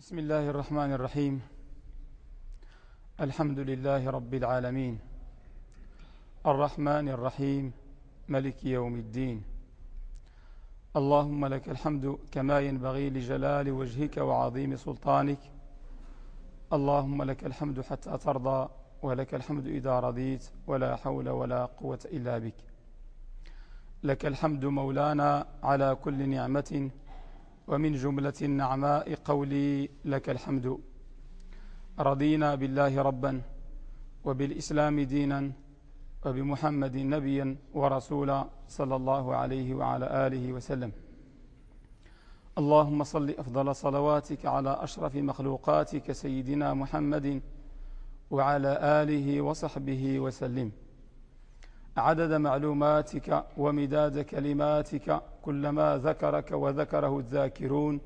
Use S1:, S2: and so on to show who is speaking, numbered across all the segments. S1: بسم الله الرحمن الرحيم الحمد لله رب العالمين الرحمن الرحيم ملك يوم الدين اللهم لك الحمد كما ينبغي لجلال وجهك وعظيم سلطانك اللهم لك الحمد حتى ترضى ولك الحمد إذا رضيت ولا حول ولا قوة إلا بك لك الحمد مولانا على كل نعمة ومن جملة النعماء قولي لك الحمد رضينا بالله ربا وبالإسلام دينا وبمحمد نبيا ورسولا صلى الله عليه وعلى آله وسلم اللهم صل أفضل صلواتك على أشرف مخلوقاتك سيدنا محمد وعلى آله وصحبه وسلم عدد معلوماتك ومداد كلماتك كلما ذكرك وذكره الذاكرون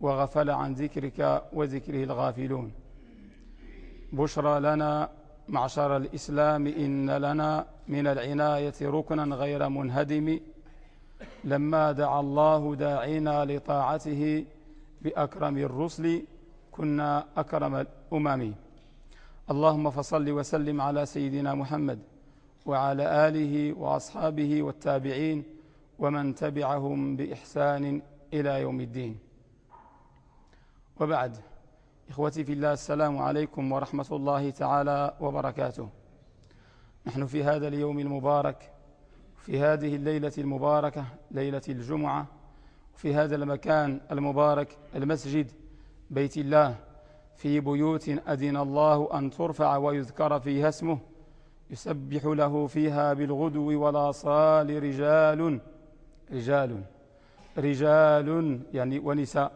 S1: وغفل عن ذكرك وذكره الغافلون بشرى لنا معشر الإسلام إن لنا من العناية ركنا غير منهدم لما دعا الله داعينا لطاعته بأكرم الرسل كنا أكرم الأمم اللهم فصل وسلم على سيدنا محمد وعلى آله وأصحابه والتابعين ومن تبعهم بإحسان إلى يوم الدين وبعد إخوتي في الله السلام عليكم ورحمة الله تعالى وبركاته نحن في هذا اليوم المبارك في هذه الليلة المباركة ليلة الجمعة في هذا المكان المبارك المسجد بيت الله في بيوت أدين الله أن ترفع ويذكر فيها اسمه يسبح له فيها بالغدو والآصال رجال رجال رجال يعني ونساء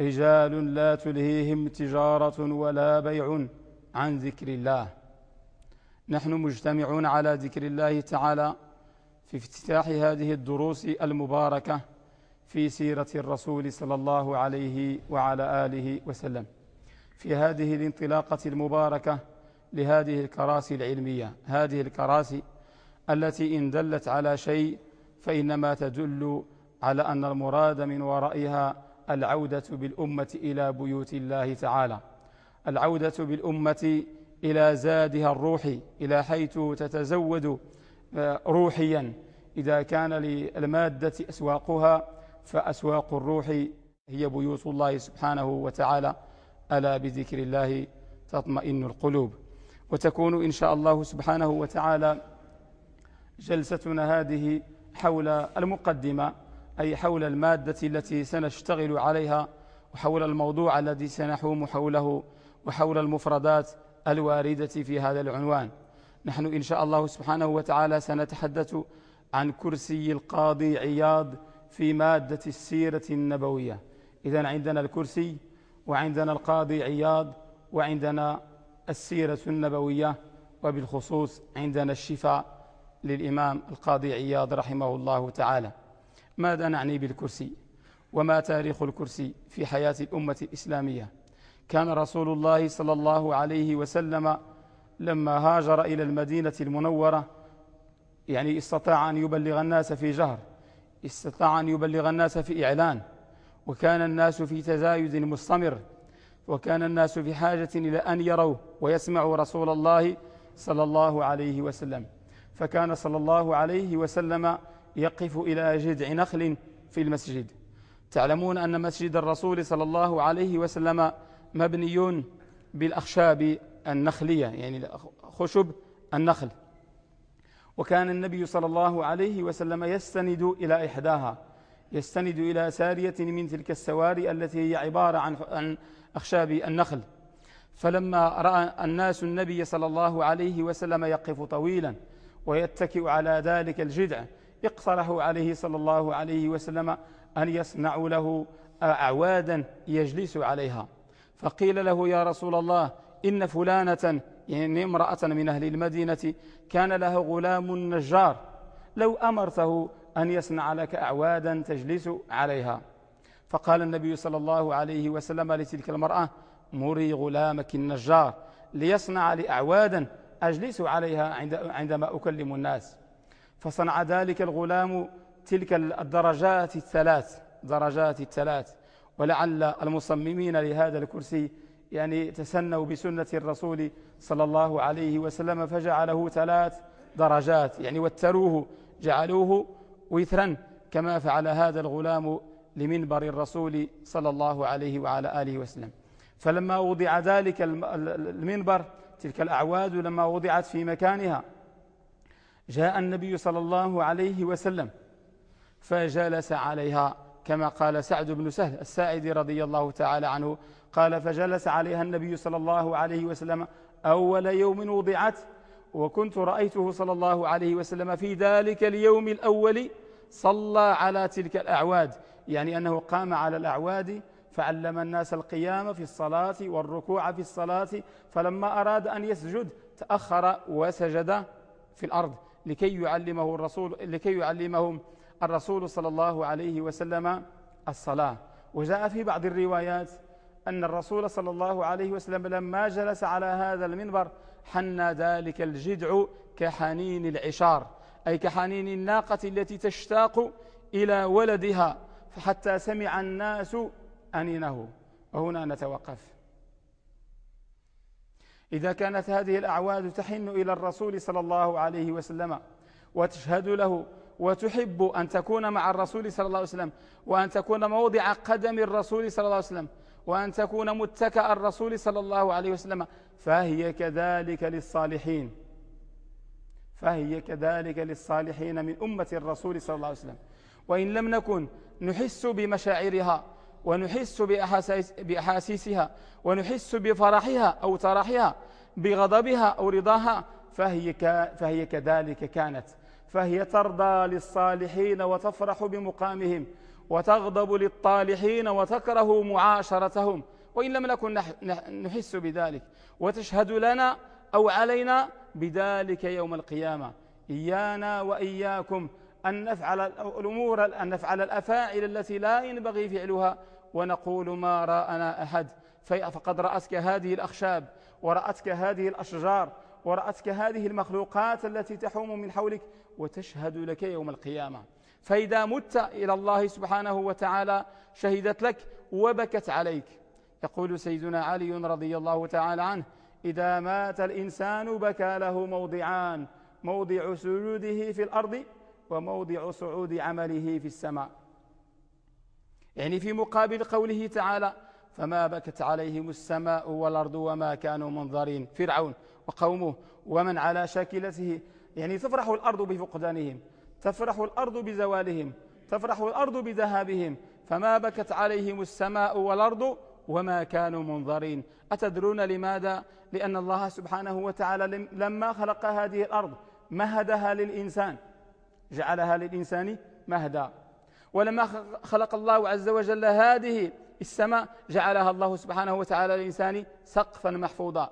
S1: رجال لا تلهيهم تجارة ولا بيع عن ذكر الله نحن مجتمعون على ذكر الله تعالى في افتتاح هذه الدروس المباركة في سيرة الرسول صلى الله عليه وعلى آله وسلم في هذه الانطلاقة المباركة لهذه الكراسي العلمية هذه الكراسي التي إن دلت على شيء فإنما تدل على أن المراد من ورائها العودة بالأمة إلى بيوت الله تعالى العودة بالأمة إلى زادها الروحي إلى حيث تتزود آه، روحيا إذا كان للمادة أسواقها فأسواق الروح هي بيوت الله سبحانه وتعالى ألا بذكر الله تطمئن القلوب وتكون إن شاء الله سبحانه وتعالى جلستنا هذه حول المقدمة أي حول المادة التي سنشتغل عليها وحول الموضوع الذي سنحوم حوله وحول المفردات الواردة في هذا العنوان نحن إن شاء الله سبحانه وتعالى سنتحدث عن كرسي القاضي عياض في مادة السيرة النبوية إذا عندنا الكرسي وعندنا القاضي عياض وعندنا السيرة النبوية وبالخصوص عندنا الشفاء للإمام القاضي عياض رحمه الله تعالى ماذا نعني بالكرسي وما تاريخ الكرسي في حياة الأمة الإسلامية كان رسول الله صلى الله عليه وسلم لما هاجر إلى المدينة المنورة يعني استطاع أن يبلغ الناس في جهر استطاع أن يبلغ الناس في إعلان وكان الناس في تزايد مستمر وكان الناس في حاجة إلى أن يروه ويسمعوا رسول الله صلى الله عليه وسلم فكان صلى الله عليه وسلم يقف إلى جذع نخل في المسجد تعلمون أن مسجد الرسول صلى الله عليه وسلم مبني بالأخشاب النخلية يعني خشب النخل وكان النبي صلى الله عليه وسلم يستند إلى إحداها يستند إلى سارية من تلك السواري التي هي عبارة عن, عن أخشاب النخل فلما رأى الناس النبي صلى الله عليه وسلم يقف طويلا ويتكئ على ذلك الجدع اقترحوا عليه صلى الله عليه وسلم أن يصنعوا له أعوادا يجلس عليها فقيل له يا رسول الله إن فلانة يعني امرأة من أهل المدينة كان له غلام نجار لو أمرته أن يصنع لك أعوادا تجلس عليها فقال النبي صلى الله عليه وسلم لتلك المرأة مري غلامك النجار ليصنع لي أعوادا أجلس عليها عندما أكلم الناس فصنع ذلك الغلام تلك الدرجات الثلاث درجات الثلاث ولعل المصممين لهذا الكرسي يعني تسنوا بسنة الرسول صلى الله عليه وسلم فجعله ثلاث درجات يعني وتروه جعلوه وثرا كما فعل هذا الغلام لمنبر الرسول صلى الله عليه وعلى آله وسلم فلما وضع ذلك المنبر تلك الأعواد لما وضعت في مكانها جاء النبي صلى الله عليه وسلم فجلس عليها كما قال سعد بن سهل الساعدي رضي الله تعالى عنه قال فجلس عليها النبي صلى الله عليه وسلم أول يوم وضعت وكنت رأيته صلى الله عليه وسلم في ذلك اليوم الأول صلى على تلك الأعواد يعني أنه قام على الأعواد فعلم الناس القيام في الصلاة والركوع في الصلاة فلما أراد أن يسجد تأخر وسجد في الأرض لكي يعلمه الرسول لكي يعلمهم الرسول صلى الله عليه وسلم الصلاة وجاء في بعض الروايات أن الرسول صلى الله عليه وسلم لما جلس على هذا المنبر حنى ذلك الجدع كحنين العشار أي كحنين الناقة التي تشتاق إلى ولدها فحتى سمع الناس أنينه وهنا نتوقف إذا كانت هذه الأعواد تحن إلى الرسول صلى الله عليه وسلم وتشهد له وتحب أن تكون مع الرسول صلى الله عليه وسلم وأن تكون موضع قدم الرسول صلى الله عليه وسلم وأن تكون متكأ الرسول صلى الله عليه وسلم فهي كذلك للصالحين فهي كذلك للصالحين من أمة الرسول صلى الله عليه وسلم وإن لم نكن نحس بمشاعرها ونحس بأحاسيسها ونحس بفرحها أو ترحها بغضبها أو رضاها فهي, فهي كذلك كانت فهي ترضى للصالحين وتفرح بمقامهم وتغضب للطالحين وتكره معاشرتهم وإن لم نكن نحس بذلك وتشهد لنا أو علينا بذلك يوم القيامة إيانا وإياكم أن نفعل الأمور أن نفعل الأفاعل التي لا ينبغي فعلها ونقول ما رأنا أحد فقد رأتك هذه الأخشاب ورأتك هذه الأشجار ورأتك هذه المخلوقات التي تحوم من حولك وتشهد لك يوم القيامة فإذا مت إلى الله سبحانه وتعالى شهدت لك وبكت عليك يقول سيدنا علي رضي الله تعالى عنه إذا مات الإنسان بكى له موضعان موضع سجوده في الأرض وموضع صعود عمله في السماء يعني في مقابل قوله تعالى فما بكت عليهم السماء والأرض وما كانوا منظرين فرعون وقومه ومن على شاكلته يعني تفرح الأرض بفقدانهم تفرح الأرض بزوالهم تفرح الأرض بذهابهم فما بكت عليهم السماء والأرض وما كانوا منظرين أتدرون لماذا؟ لأن الله سبحانه وتعالى لما خلق هذه الأرض مهدها للإنسان جعلها للإنسان مهدا ولما خلق الله عز وجل هذه السماء جعلها الله سبحانه وتعالى للإنسان سقفا محفوظا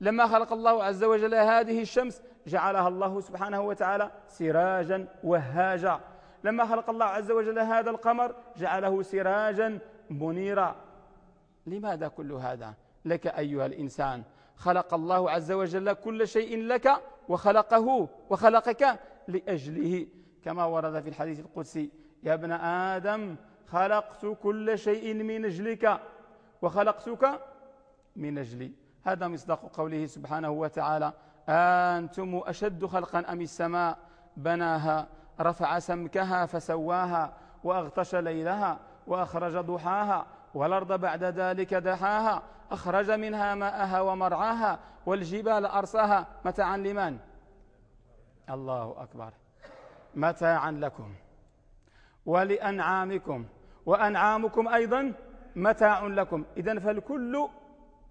S1: لما خلق الله عز وجل هذه الشمس جعلها الله سبحانه وتعالى سراجا وهاجا لما خلق الله عز وجل هذا القمر جعله سراجا منيرا لماذا كل هذا لك أيها الإنسان خلق الله عز وجل كل شيء لك وخلقه وخلقك لأجله كما ورد في الحديث القدسي يا ابن آدم خلقت كل شيء من أجلك وخلقتك من أجلي هذا مصداق قوله سبحانه وتعالى أنتم أشد خلقا أم السماء بناها رفع سمكها فسواها وأغطش ليلها وأخرج ضحاها والأرض بعد ذلك دحاها أخرج منها ماءها ومرعاها والجبال أرساها متاعا لمن الله أكبر متاعا لكم ولأنعامكم وأنعامكم أيضا متاع لكم إذا فالكل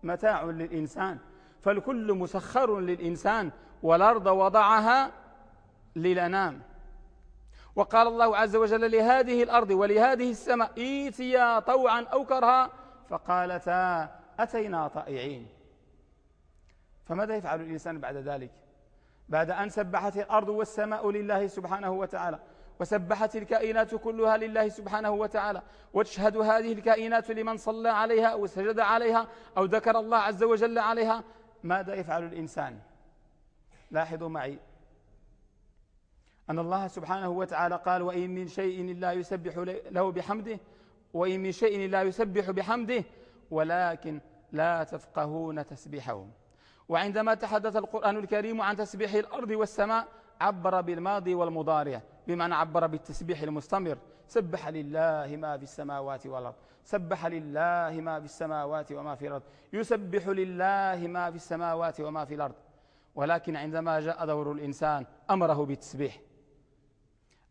S1: متاع للإنسان فالكل مسخر للإنسان والأرض وضعها للأنام وقال الله عز وجل لهذه الأرض ولهذه السماء إيتيا طوعا أو كرها فقالتا أتينا طائعين فماذا يفعل الإنسان بعد ذلك بعد أن سبحت الأرض والسماء لله سبحانه وتعالى وسبحت الكائنات كلها لله سبحانه وتعالى وتشهد هذه الكائنات لمن صلى عليها أو سجد عليها أو ذكر الله عز وجل عليها ماذا يفعل الإنسان لاحظوا معي أن الله سبحانه وتعالى قال وإن من شيء لا يسبح له بحمده وإن من شيء لا يسبح بحمده ولكن لا تفقهون تسبيحهم وعندما تحدث القرآن الكريم عن تسبيح الأرض والسماء عبر بالماضي والمضارع بمعنى عبر بالتسبيح المستمر سبح لله ما في السماوات والأرض سبح لله ما في السماوات وما في الأرض يسبح لله ما في السماوات وما في الأرض ولكن عندما جاء دور الإنسان أمره بالتسبيح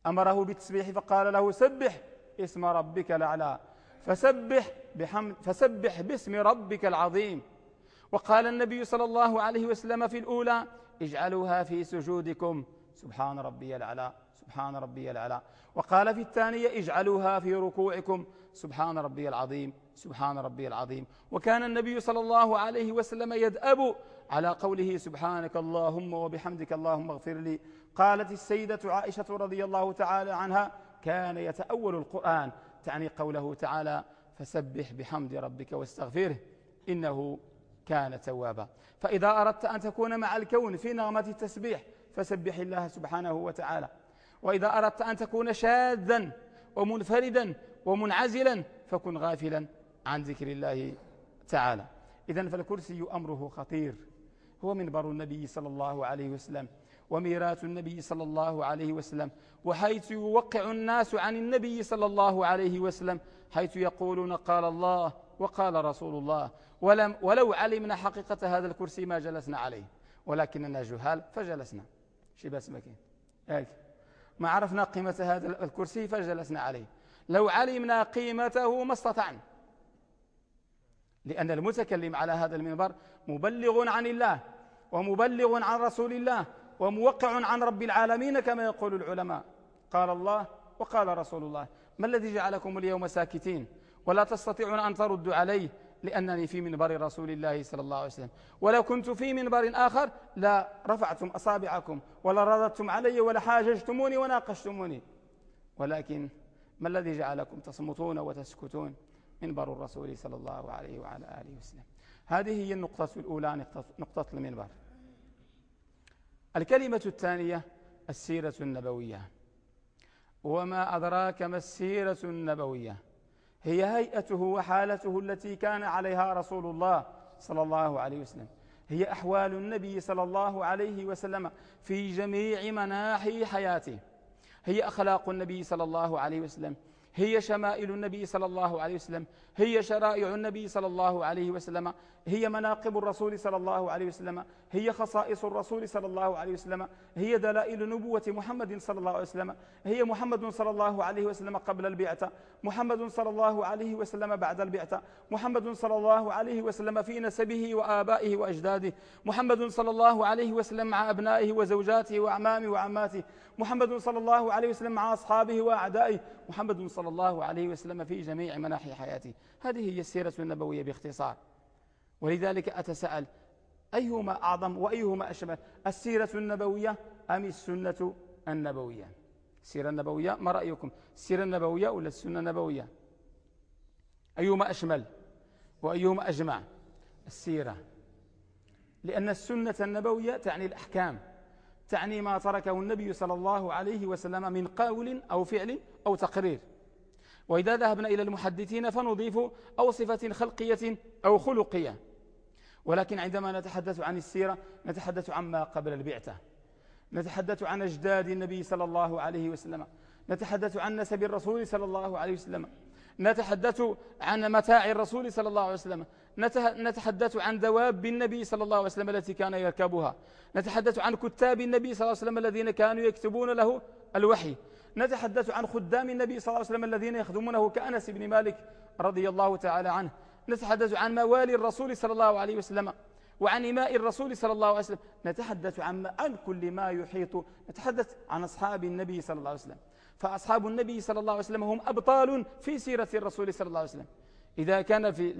S1: أمره بالتسبيح فقال له سبح اسم ربك الأعلى فسبح بحمد فسبح باسم ربك العظيم وقال النبي صلى الله عليه وسلم في الأولى اجعلوها في سجودكم سبحان ربي الأعلى سبحان ربي الأعلى وقال في الثانية اجعلوها في ركوعكم سبحان ربي العظيم سبحان ربي العظيم وكان النبي صلى الله عليه وسلم يدأب على قوله سبحانك اللهم وبحمدك اللهم اغفر لي قالت السيدة عائشة رضي الله تعالى عنها كان يتأول القرآن تعني قوله تعالى فسبح بحمد ربك واستغفره إنه كان توابا فإذا أردت أن تكون مع الكون في نغمة التسبيح فسبح الله سبحانه وتعالى وإذا أردت أن تكون شاذا ومنفردا ومنعزلا فكن غافلا عن ذكر الله تعالى إذا فالكرسي أمره خطير هو منبر النبي صلى الله عليه وسلم وميراث النبي صلى الله عليه وسلم وحيث يوقع الناس عن النبي صلى الله عليه وسلم حيث يقولون قال الله وقال رسول الله ولم ولو علمنا حقيقة هذا الكرسي ما جلسنا عليه ولكننا جهال فجلسنا شي بس ما ما عرفنا قيمة هذا الكرسي فجلسنا عليه لو علمنا قيمته ما استطعنا لأن المتكلم على هذا المنبر مبلغ عن الله ومبلغ عن رسول الله وموقع عن رب العالمين كما يقول العلماء قال الله وقال رسول الله ما الذي جعلكم اليوم ساكتين ولا تستطيعون أن تردوا عليه لأنني في منبر رسول الله صلى الله عليه وسلم ولو كنت في منبر آخر لا رفعتم أصابعكم ولا رددتم علي ولا حاججتموني وناقشتموني ولكن ما الذي جعلكم تصمتون وتسكتون منبر الرسول صلى الله عليه وعلى آله وسلم هذه هي النقطة الأولى نقطة, نقطة المنبر الكلمة الثانية السيرة النبوية وما أدراك ما السيرة النبوية هي هيئته وحالته التي كان عليها رسول الله صلى الله عليه وسلم هي أحوال النبي صلى الله عليه وسلم في جميع مناحي حياته هي أخلاق النبي صلى الله عليه وسلم هي شمائل النبي صلى الله عليه وسلم هي شرائع النبي صلى الله عليه وسلم هي مناقب الرسول صلى الله عليه وسلم هي خصائص الرسول صلى الله عليه وسلم هي دلائل نبوة محمد صلى الله عليه وسلم هي محمد صلى الله عليه وسلم قبل البعثة محمد صلى الله عليه وسلم بعد البعثة محمد صلى الله عليه وسلم في نسبه وآبائه وأجداده محمد صلى الله عليه وسلم مع أبنائه وزوجاته وأعمامه وعماته محمد صلى الله عليه وسلم مع أصحابه وأعدائه محمد صلى الله عليه وسلم في جميع مناحي حياته هذه هي السيرة النبوية باختصار ولذلك أتساءل أيهما أعظم وأيهما أشمل السيرة النبوية أم السنة النبوية السيرة النبوية ما رأيكم السيرة النبوية ولا السنة النبوية أيهما أشمل وأيهما أجمع السيرة لأن السنة النبوية تعني الأحكام تعني ما تركه النبي صلى الله عليه وسلم من قول أو فعل أو تقرير وإذا ذهبنا إلى المحدثين فنضيف أو صفة خلقية أو خلقية ولكن عندما نتحدث عن السيرة نتحدث عما قبل البعثة نتحدث عن أجداد النبي صلى الله عليه وسلم نتحدث عن نسب الرسول صلى الله عليه وسلم نتحدث عن متاع الرسول صلى الله عليه وسلم نتحدث عن دواب النبي صلى الله عليه وسلم التي كان يركبها نتحدث عن كتاب النبي صلى الله عليه وسلم الذين كانوا يكتبون له الوحي نتحدث عن خدام النبي صلى الله عليه وسلم الذين يخدمونه كأنس بن مالك رضي الله تعالى عنه نتحدث عن موالي الرسول صلى الله عليه وسلم وعن إماء الرسول صلى الله عليه وسلم نتحدث عن كل ما يحيط نتحدث عن أصحاب النبي صلى الله عليه وسلم فأصحاب النبي صلى الله عليه وسلم هم أبطال في سيرة الرسول صلى الله عليه وسلم إذا كان في,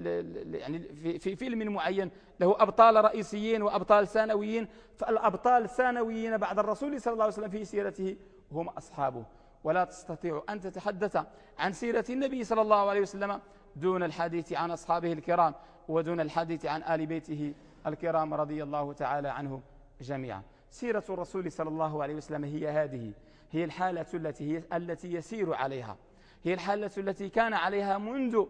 S1: يعني في, في فيلم معين له أبطال رئيسيين وأبطال ثانويين فالأبطال الثانويين بعد الرسول صلى الله عليه وسلم في سيرته هم أصحابه ولا تستطيع أن تتحدث عن سيرة النبي صلى الله عليه وسلم دون الحديث عن أصحابه الكرام ودون الحديث عن آل بيته الكرام رضي الله تعالى عنهم جميعا سيرة الرسول صلى الله عليه وسلم هي هذه هي الحالة التي, هي التي يسير عليها هي الحالة التي كان عليها منذ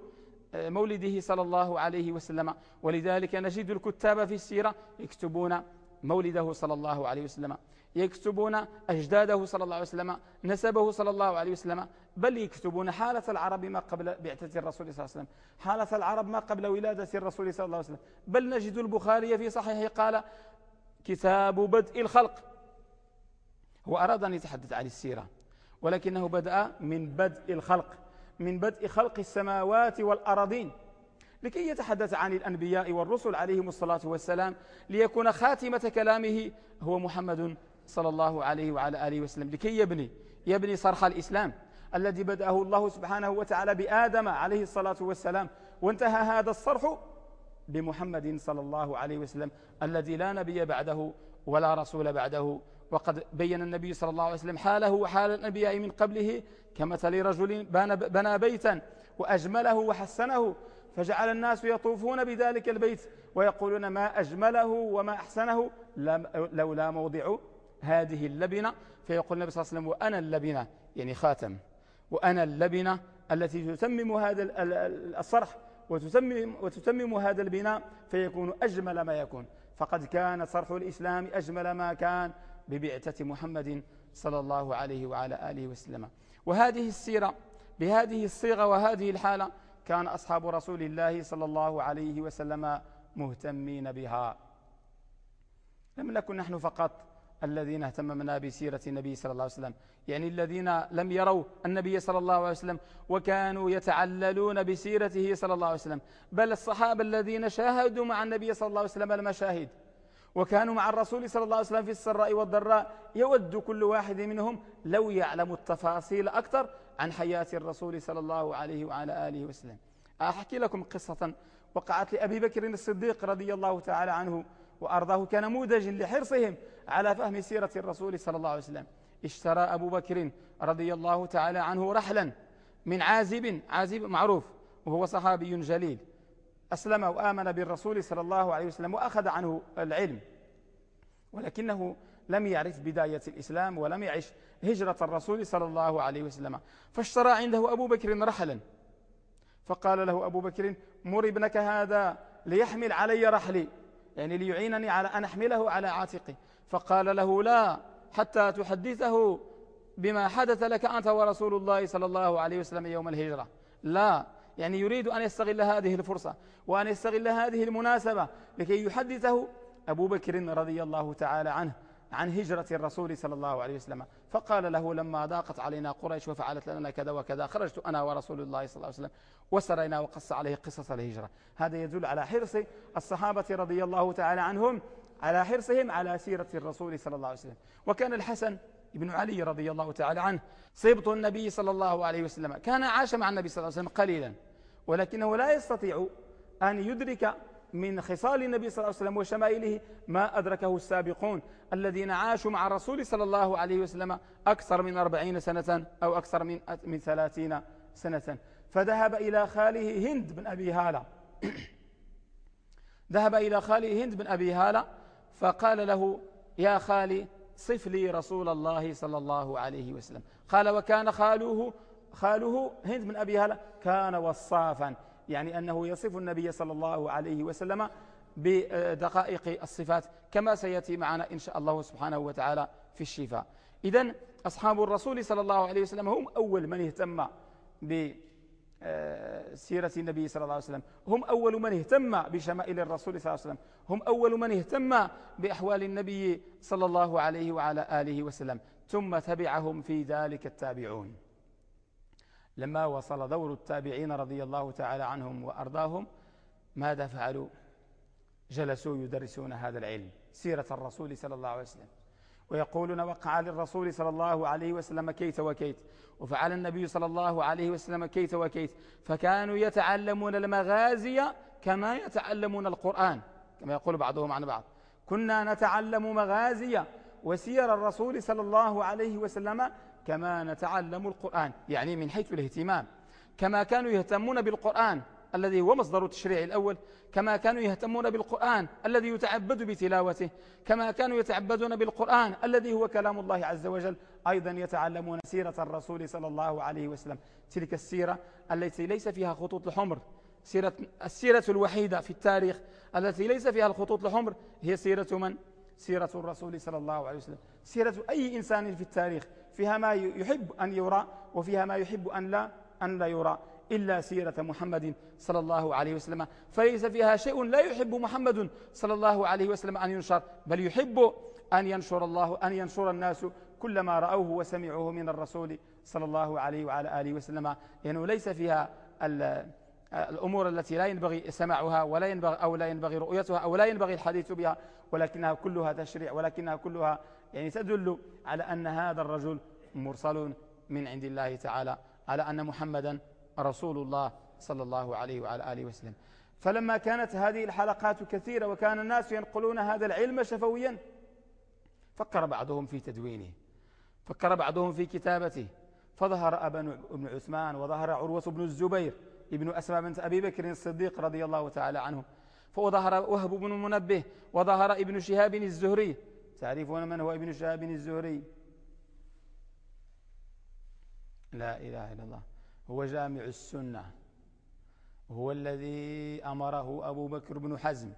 S1: آه، مولده صلى الله عليه وسلم ولذلك نجد الكتاب في السيرة يكتبون مولده صلى الله عليه وسلم يكتبون أجداده صلى الله عليه وسلم نسبه صلى الله عليه وسلم بل يكتبون حالة العرب ما قبل بعثة الرسول صلى الله عليه وسلم حالة العرب ما قبل ولادة الرسول صلى الله عليه وسلم بل نجد البخاري في صحيحه قال كتاب بدء الخلق هو أراد أن يتحدث عن السيرة ولكنه بدأ من بدء الخلق من بدء خلق السماوات والأراضين لكي يتحدث عن الأنبياء والرسل عليهم الصلاة والسلام ليكون خاتمة كلامه هو محمد صلى الله عليه وعلى آله وسلم لكي يبني يبني صرح الإسلام الذي بدأه الله سبحانه وتعالى بآدم عليه الصلاة والسلام وانتهى هذا الصرح بمحمد صلى الله عليه وسلم الذي لا نبي بعده ولا رسول بعده وقد بين النبي صلى الله عليه وسلم حاله وحال الأنبياء من قبله كمثل رجل بنى بيتا وأجمله وحسنه فجعل الناس يطوفون بذلك البيت ويقولون ما أجمله وما أحسنه لولا موضع هذه اللبنة فيقول النبي صلى الله عليه وسلم وأنا اللبنة يعني خاتم وأنا اللبنة التي تتمم هذا الصرح وتتمم, وتتمم هذا البناء فيكون أجمل ما يكون فقد كان صرح الإسلام أجمل ما كان ببعثة محمد صلى الله عليه وعلى آله وسلم وهذه السيرة بهذه الصيغة وهذه الحالة كان أصحاب رسول الله صلى الله عليه وسلم مهتمين بها لم نكن نحن فقط الذين اهتممنا بسيرة النبي صلى الله عليه وسلم يعني الذين لم يروا النبي صلى الله عليه وسلم وكانوا يتعللون بسيرته صلى الله عليه وسلم بل الصحابة الذين شاهدوا مع النبي صلى الله عليه وسلم المشاهد وكانوا مع الرسول صلى الله عليه وسلم في السراء والضراء يود كل واحد منهم لو يعلم التفاصيل أكثر عن حياة الرسول صلى الله عليه وعلى آله وسلم أحكي لكم قصة وقعت لأبي بكر الصديق رضي الله تعالى عنه وأرضاه كنموذج لحرصهم على فهم سيرة الرسول صلى الله عليه وسلم اشترى أبو بكر رضي الله تعالى عنه رحلا من عازب عازب معروف وهو صحابي جليل أسلم وآمن بالرسول صلى الله عليه وسلم وأخذ عنه العلم ولكنه لم يعرف بداية الإسلام ولم يعش هجرة الرسول صلى الله عليه وسلم فاشترى عنده أبو بكر رحلا فقال له أبو بكر مر ابنك هذا ليحمل علي رحلي يعني ليعينني على أن أحمله على عاتقي فقال له لا حتى تحدثه بما حدث لك أنت ورسول الله صلى الله عليه وسلم يوم الهجرة لا يعني يريد أن يستغل هذه الفرصة وأن يستغل هذه المناسبة لكي يحدثه أبو بكر رضي الله تعالى عنه عن هجرة الرسول صلى الله عليه وسلم فقال له لما ضاقت علينا قريش وفعلت لنا كذا وكذا خرجت أنا ورسول الله صلى الله عليه وسلم وسرينا وقص عليه قصص الهجرة هذا يدل على حرص الصحابة رضي الله تعالى عنهم على حرصهم على سيرة الرسول صلى الله عليه وسلم وكان الحسن ابن علي رضي الله تعالى عنه سبط النبي صلى الله عليه وسلم كان عاش مع النبي صلى الله عليه وسلم قليلا ولكنه لا يستطيع أن يدرك من خصال النبي صلى الله عليه وسلم وشمائله ما أدركه السابقون الذين عاشوا مع الرسول صلى الله عليه وسلم أكثر من أربعين سنة أو أكثر من من ثلاثين سنة فذهب إلى خاله هند بن أبي هالة ذهب إلى خاله هند بن أبي هالة فقال له يا خالي صف لي رسول الله صلى الله عليه وسلم قال وكان خالوه خاله هند من أبي هلا كان وصافا يعني أنه يصف النبي صلى الله عليه وسلم بدقائق الصفات كما سيأتي معنا إن شاء الله سبحانه وتعالى في الشفاء إذا أصحاب الرسول صلى الله عليه وسلم هم أول من اهتم بالصفات آه، سيرة النبي صلى الله عليه وسلم هم أول من اهتم بشمائل الرسول صلى الله عليه وسلم هم أول من اهتم بأحوال النبي صلى الله عليه وعلى آله وسلم ثم تبعهم في ذلك التابعون لما وصل دور التابعين رضي الله تعالى عنهم وأرضاهم ماذا فعلوا؟ جلسوا يدرسون هذا العلم سيرة الرسول صلى الله عليه وسلم ويقولون وقع للرسول صلى الله عليه وسلم كيت وكيت وفعل النبي صلى الله عليه وسلم كيت وكيت فكانوا يتعلمون المغازي كما يتعلمون القرآن كما يقول بعضهم عن بعض كنا نتعلم مغازي وسير الرسول صلى الله عليه وسلم كما نتعلم القرآن يعني من حيث الاهتمام كما كانوا يهتمون بالقرآن الذي هو مصدر التشريع الأول كما كانوا يهتمون بالقرآن الذي يتعبد بتلاوته كما كانوا يتعبدون بالقرآن الذي هو كلام الله عز وجل أيضا يتعلمون سيرة الرسول صلى الله عليه وسلم تلك السيرة التي ليس فيها خطوط الحمر سيرة السيرة الوحيدة في التاريخ التي ليس فيها الخطوط الحمر هي سيرة من؟ سيرة الرسول صلى الله عليه وسلم سيرة أي إنسان في التاريخ فيها ما يحب أن يرى وفيها ما يحب أن لا, أن لا يرى إلا سيرة محمد صلى الله عليه وسلم فليس فيها شيء لا يحب محمد صلى الله عليه وسلم أن ينشر بل يحب أن ينشر الله أن ينشر الناس كل ما رأوه وسمعوه من الرسول صلى الله عليه وعلى آله وسلم لأنه يعني ليس فيها الأمور التي لا ينبغي سماعها ولا ينبغي أو لا ينبغي رؤيتها أو لا ينبغي الحديث بها ولكنها كلها تشريع ولكنها كلها يعني تدل على أن هذا الرجل مرسل من عند الله تعالى على أن محمدا رسول الله صلى الله عليه وعلى آله وسلم فلما كانت هذه الحلقات كثيرة وكان الناس ينقلون هذا العلم شفويا فكر بعضهم في تدوينه فكر بعضهم في كتابته فظهر أبن ابن عثمان وظهر عروة بن الزبير ابن أسماء بنت أبي بكر الصديق رضي الله تعالى عنه فظهر وهب بن المنبه وظهر ابن شهاب الزهري تعرفون من هو ابن شهاب الزهري لا إله إلا الله هو جامع السنة هو الذي أمره أبو بكر بن حزم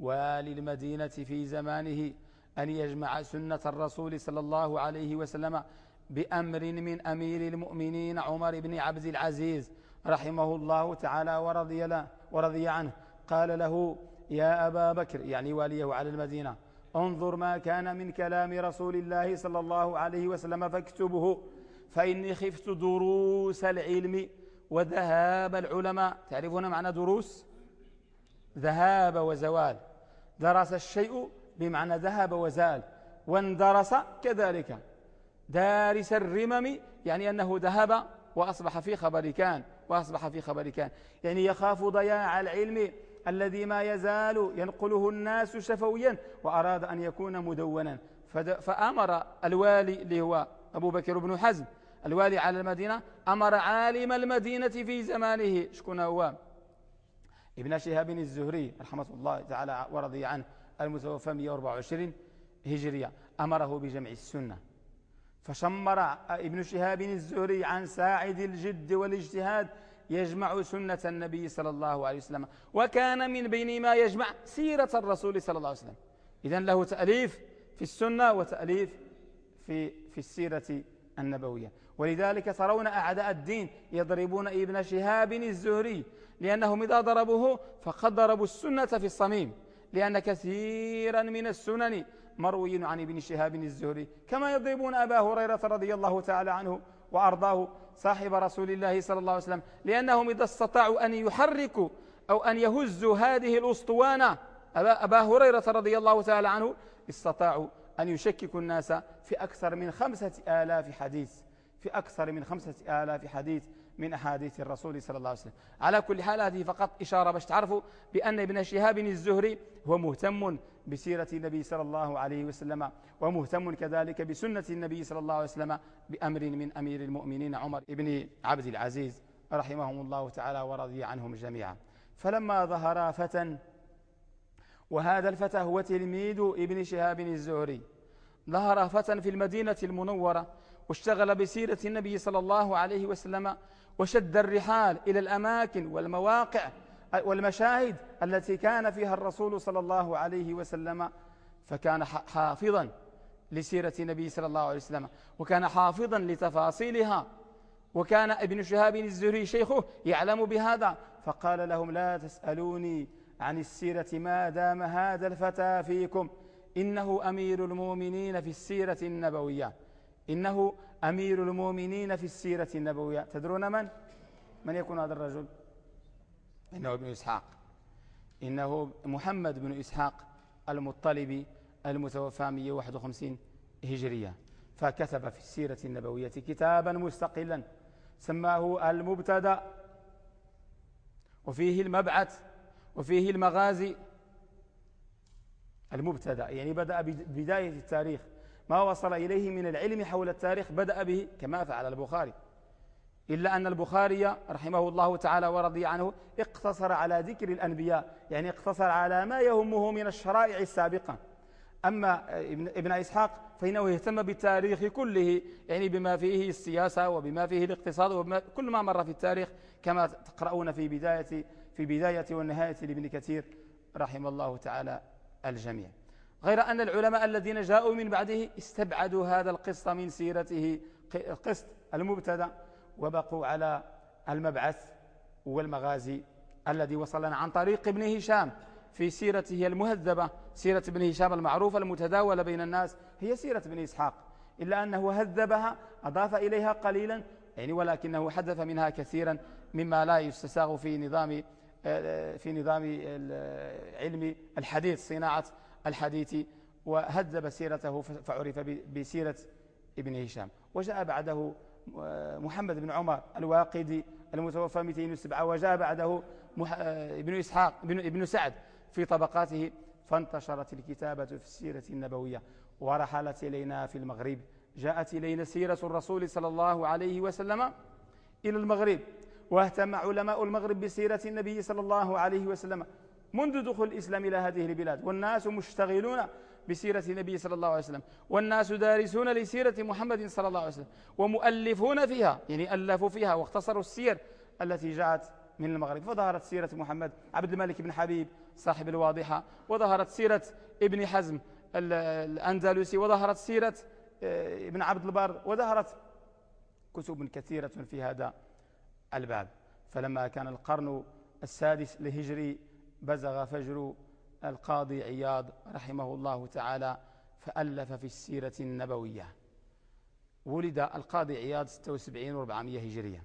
S1: والي المدينة في زمانه أن يجمع سنة الرسول صلى الله عليه وسلم بأمر من أمير المؤمنين عمر بن عبد العزيز رحمه الله تعالى ورضي, له ورضي عنه قال له يا أبا بكر يعني واليه على المدينة انظر ما كان من كلام رسول الله صلى الله عليه وسلم فاكتبه فإني خفت دروس العلم وذهاب العلماء تعرفون معنى دروس ذهاب وزوال درس الشيء بمعنى ذهب وزال واندرس كذلك دارس الرمم يعني أنه ذهب وأصبح في خبر كان وأصبح في خبر كان يعني يخاف ضياع العلم الذي ما يزال ينقله الناس شفويا وأراد أن يكون مدونا فأمر الوالي اللي هو أبو بكر بن حزم الوالي على المدينة أمر عالم المدينة في زمانه شكون هو ابن شهاب الزهري رحمة الله تعالى ورضي عنه المتوفى 124 هجرية أمره بجمع السنة فشمر ابن شهاب الزهري عن ساعد الجد والاجتهاد يجمع سنة النبي صلى الله عليه وسلم وكان من بين ما يجمع سيرة الرسول صلى الله عليه وسلم إذن له تأليف في السنة وتأليف في في السيرة النبوية ولذلك ترون أعداء الدين يضربون ابن شهاب الزهري لأنهم إذا ضربوه فقد ضربوا السنة في الصميم لأن كثيرا من السنن مروي عن ابن شهاب الزهري كما يضربون أبا هريرة رضي الله تعالى عنه وأرضاه صاحب رسول الله صلى الله عليه وسلم لأنهم إذا استطاعوا أن يحركوا أو أن يهزوا هذه الأسطوانة أبا, أبا هريرة رضي الله تعالى عنه استطاعوا أن يشكك الناس في أكثر من خمسة آلاف حديث في أكثر من خمسة آلاف حديث من أحاديث الرسول صلى الله عليه وسلم على كل حال هذه فقط إشارة باش تعرفوا بأن ابن شهاب الزهري هو مهتم بسيرة النبي صلى الله عليه وسلم ومهتم كذلك بسنة النبي صلى الله عليه وسلم بأمر من أمير المؤمنين عمر بن عبد العزيز رحمهم الله تعالى ورضي عنهم جميعا فلما ظهر فتى وهذا الفتى هو تلميذ ابن شهاب الزهري ظهر فتى في المدينة المنورة واشتغل بسيرة النبي صلى الله عليه وسلم وشد الرحال إلى الأماكن والمواقع والمشاهد التي كان فيها الرسول صلى الله عليه وسلم فكان حافظا لسيرة النبي صلى الله عليه وسلم وكان حافظا لتفاصيلها وكان ابن شهاب الزهري شيخه يعلم بهذا فقال لهم لا تسألوني عن السيرة ما دام هذا الفتى فيكم إنه أمير المؤمنين في السيرة النبوية إنه أمير المؤمنين في السيرة النبوية تدرون من؟ من يكون هذا الرجل؟ إنه ابن إسحاق إنه محمد بن إسحاق المطلبي المتوفى 151 هجرية فكتب في السيرة النبوية كتابا مستقلا سماه المبتدأ وفيه المبعث وفيه المغازي المبتدا يعني بدأ ببداية التاريخ ما وصل إليه من العلم حول التاريخ بدأ به كما فعل البخاري إلا أن البخاري رحمه الله تعالى ورضي عنه اقتصر على ذكر الأنبياء يعني اقتصر على ما يهمه من الشرائع السابقة أما ابن إسحاق فإنه اهتم بالتاريخ كله يعني بما فيه السياسة وبما فيه الاقتصاد وكل كل ما مر في التاريخ كما تقرؤون في بداية في بداية والنهاية لابن كثير رحم الله تعالى الجميع غير أن العلماء الذين جاءوا من بعده استبعدوا هذا القسط من سيرته قسط المبتدا وبقوا على المبعث والمغازي الذي وصلنا عن طريق ابن هشام في سيرته المهذبة سيرة ابن هشام المعروفة المتداولة بين الناس هي سيرة ابن إسحاق إلا أنه هذبها أضاف إليها قليلا يعني ولكنه حذف منها كثيرا مما لا يستساغ في نظام آه، في نظام علم الحديث صناعة الحديث وهذب سيرته فعرف بسيرة ابن هشام وجاء بعده آه، محمد بن عمر الواقدي المتوفى 207 وجاء بعده آه، ابن إسحاق ابن سعد في طبقاته فانتشرت الكتابة في السيرة النبوية ورحلت إلينا في المغرب جاءت إلينا سيرة الرسول صلى الله عليه وسلم إلى المغرب واهتم علماء المغرب بسيرة النبي صلى الله عليه وسلم منذ دخول الإسلام إلى هذه البلاد والناس مشتغلون بسيرة النبي صلى الله عليه وسلم والناس دارسون لسيرة محمد صلى الله عليه وسلم ومؤلفون فيها يعني ألفوا فيها واختصروا السير التي جاءت من المغرب فظهرت سيرة محمد عبد الملك بن حبيب صاحب الواضحة وظهرت سيرة ابن حزم الأندلسي وظهرت سيرة آه، ابن عبد البر وظهرت كتب كثيرة في هذا الباب فلما كان القرن السادس لهجري بزغ فجر القاضي عياض رحمه الله تعالى فألف في السيرة النبوية ولد القاضي عياض 76 و 400 هجرية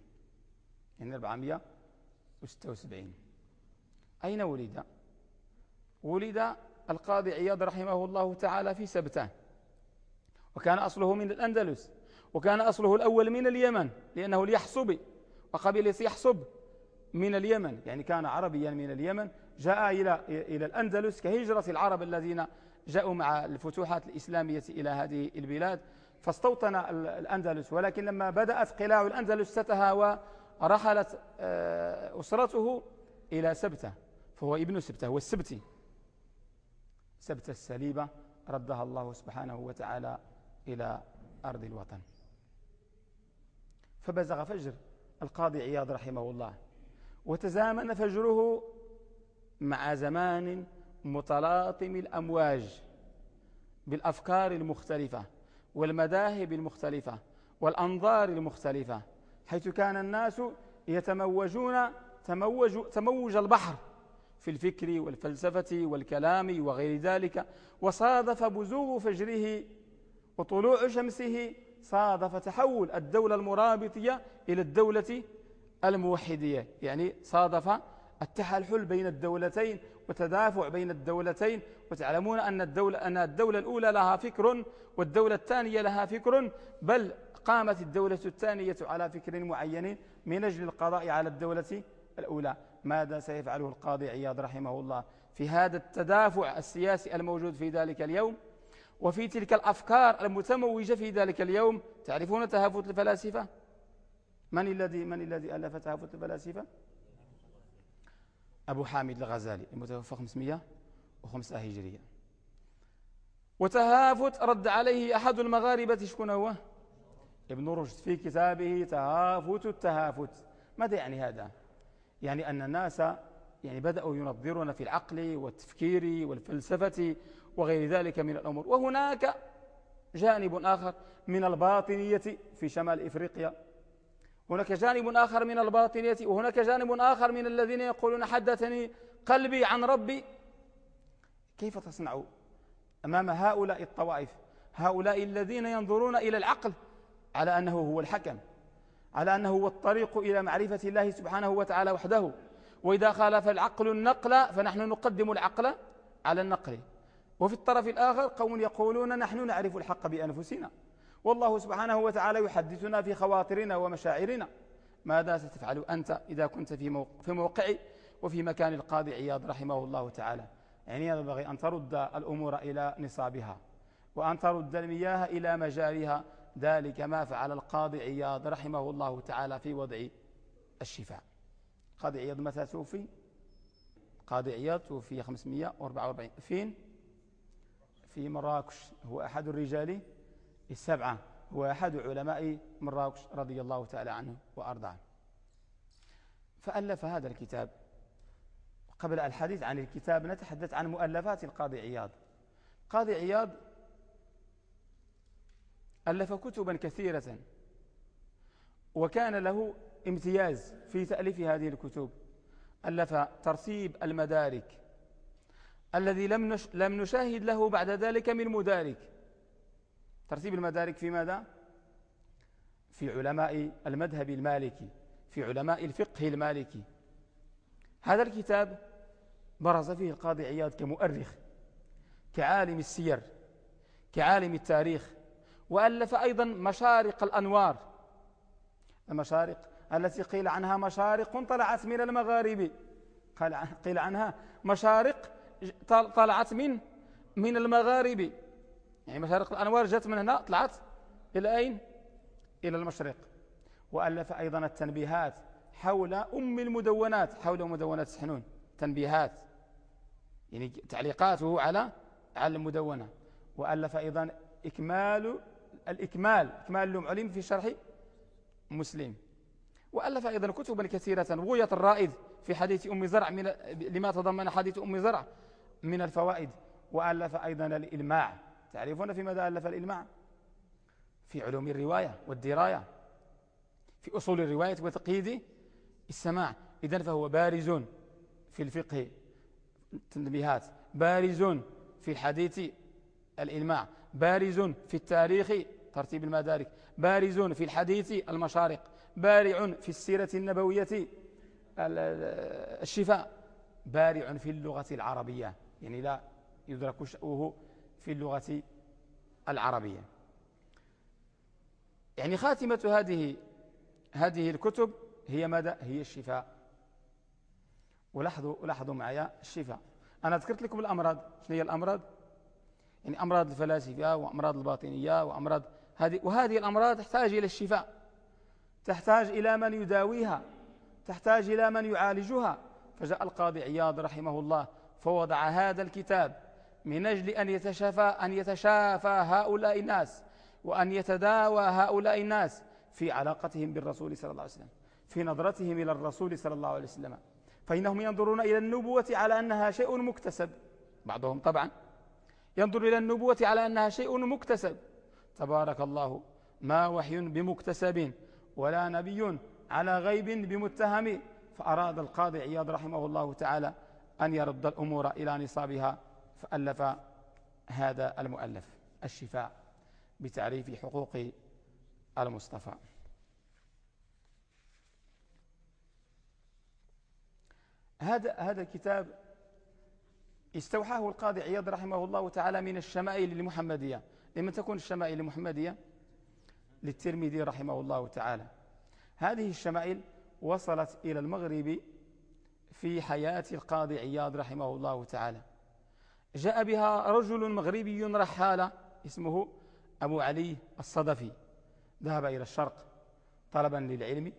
S1: يعني 476 أين ولد؟ ولد القاضي عياض رحمه الله تعالى في سبتان وكان أصله من الأندلس وكان أصله الأول من اليمن لأنه اليحصبي وقبيلة يحصب من اليمن يعني كان عربيا من اليمن جاء إلى, إلى الأندلس كهجرة العرب الذين جاءوا مع الفتوحات الإسلامية إلى هذه البلاد فاستوطن الأندلس ولكن لما بدأت قلاع الأندلس ستها رحلت آه، أسرته إلى سبتة فهو ابن سبتة هو السبتي سبتة السليبة ردها الله سبحانه وتعالى إلى أرض الوطن فبزغ فجر القاضي عياض رحمه الله وتزامن فجره مع زمان متلاطم الأمواج بالأفكار المختلفة والمذاهب المختلفة والأنظار المختلفة حيث كان الناس يتموجون تموج, تموج البحر في الفكر والفلسفة والكلام وغير ذلك وصادف بزوغ فجره وطلوع شمسه صادف تحول الدولة المرابطية إلى الدولة الموحدية يعني صادف التحلحل بين الدولتين وتدافع بين الدولتين وتعلمون أن الدولة, أن الدولة الأولى لها فكر والدولة الثانية لها فكر بل قامت الدولة الثانية على فكر معين من أجل القضاء على الدولة الأولى ماذا سيفعله القاضي عياض رحمه الله في هذا التدافع السياسي الموجود في ذلك اليوم؟ وفي تلك الأفكار المتموجة في ذلك اليوم تعرفون تهافت الفلاسفة من الذي من الذي ألف تهافت الفلاسفة أبو حامد الغزالي المتوفى 505 هجرية وتهافت رد عليه أحد المغاربة شكون هو ابن رشد في كتابه تهافت التهافت ماذا يعني هذا يعني أن الناس يعني بدأوا ينظرون في العقل والتفكير والفلسفة وغير ذلك من الأمور وهناك جانب آخر من الباطنية في شمال إفريقيا هناك جانب آخر من الباطنية وهناك جانب آخر من الذين يقولون حدثني قلبي عن ربي كيف تصنع أمام هؤلاء الطوائف هؤلاء الذين ينظرون إلى العقل على أنه هو الحكم على أنه هو الطريق إلى معرفة الله سبحانه وتعالى وحده وإذا خالف العقل النقل فنحن نقدم العقل على النقل وفي الطرف الآخر قوم يقولون نحن نعرف الحق بأنفسنا والله سبحانه وتعالى يحدثنا في خواطرنا ومشاعرنا ماذا ستفعل أنت إذا كنت في في موقعي وفي مكان القاضي عياض رحمه الله تعالى يعني بغي أن ترد الأمور إلى نصابها وأن ترد المياه إلى مجاريها ذلك ما فعل القاضي عياض رحمه الله تعالى في وضع الشفاء قاضي عياض متى توفي قاضي عياض توفي 544 فين في مراكش هو أحد الرجال السبعة هو أحد علماء مراكش رضي الله تعالى عنه وأرضاه فألف هذا الكتاب قبل الحديث عن الكتاب نتحدث عن مؤلفات القاضي عياض قاضي عياض ألف كتبا كثيرة وكان له امتياز في تأليف هذه الكتب ألف ترتيب المدارك الذي لم لم نشاهد له بعد ذلك من مدارك ترتيب المدارك في ماذا؟ في علماء المذهب المالكي في علماء الفقه المالكي هذا الكتاب برز فيه القاضي عياض كمؤرخ كعالم السير كعالم التاريخ وألف أيضا مشارق الأنوار المشارق التي قيل عنها مشارق طلعت من المغارب قيل عنها مشارق طلعت من من المغارب يعني مشارق الأنوار جت من هنا طلعت إلى أين؟ إلى المشرق وألف أيضا التنبيهات حول أم المدونات حول مدونات سحنون تنبيهات يعني تعليقاته على على المدونة وألف أيضا إكمال الإكمال إكمال لهم علم في شرح مسلم وألف أيضا كتبا كثيرة غوية الرائد في حديث أم زرع من لما تضمن حديث أم زرع من الفوائد وألف أيضا الإلماع تعرفون في ماذا ألف الإلماع في علوم الرواية والدراية في أصول الرواية وتقييد السماع إذا فهو بارز في الفقه التنبيهات بارز في الحديث الإلماع بارز في التاريخ ترتيب المدارك بارز في الحديث المشارق بارع في السيرة النبوية الشفاء بارع في اللغة العربية يعني لا يدرك شأوه في اللغة العربية يعني خاتمة هذه هذه الكتب هي ماذا هي الشفاء ولاحظوا لاحظوا معي الشفاء أنا ذكرت لكم الأمراض شنو هي الأمراض يعني أمراض الفلاسفة وأمراض الباطنية وأمراض هذه وهذه الأمراض تحتاج إلى الشفاء تحتاج إلى من يداويها تحتاج إلى من يعالجها فجاء القاضي عياض رحمه الله فوضع هذا الكتاب من أجل أن يتشافى أن يتشافى هؤلاء الناس وأن يتداوى هؤلاء الناس في علاقتهم بالرسول صلى الله عليه وسلم في نظرتهم إلى الرسول صلى الله عليه وسلم فإنهم ينظرون إلى النبوة على أنها شيء مكتسب بعضهم طبعا ينظر إلى النبوة على أنها شيء مكتسب تبارك الله ما وحي بمكتسب ولا نبي على غيب بمتهم فأراد القاضي عياض رحمه الله تعالى أن يرد الأمور إلى نصابها فألف هذا المؤلف الشفاء بتعريف حقوق المصطفى هذا هذا الكتاب استوحاه القاضي عياض رحمه الله تعالى من الشمائل المحمدية لما تكون الشمائل المحمدية للترمذي رحمه الله تعالى هذه الشمائل وصلت إلى المغرب في حياة القاضي عياض رحمه الله تعالى جاء بها رجل مغربي رحالة اسمه أبو علي الصدفي ذهب إلى الشرق طلبا للعلم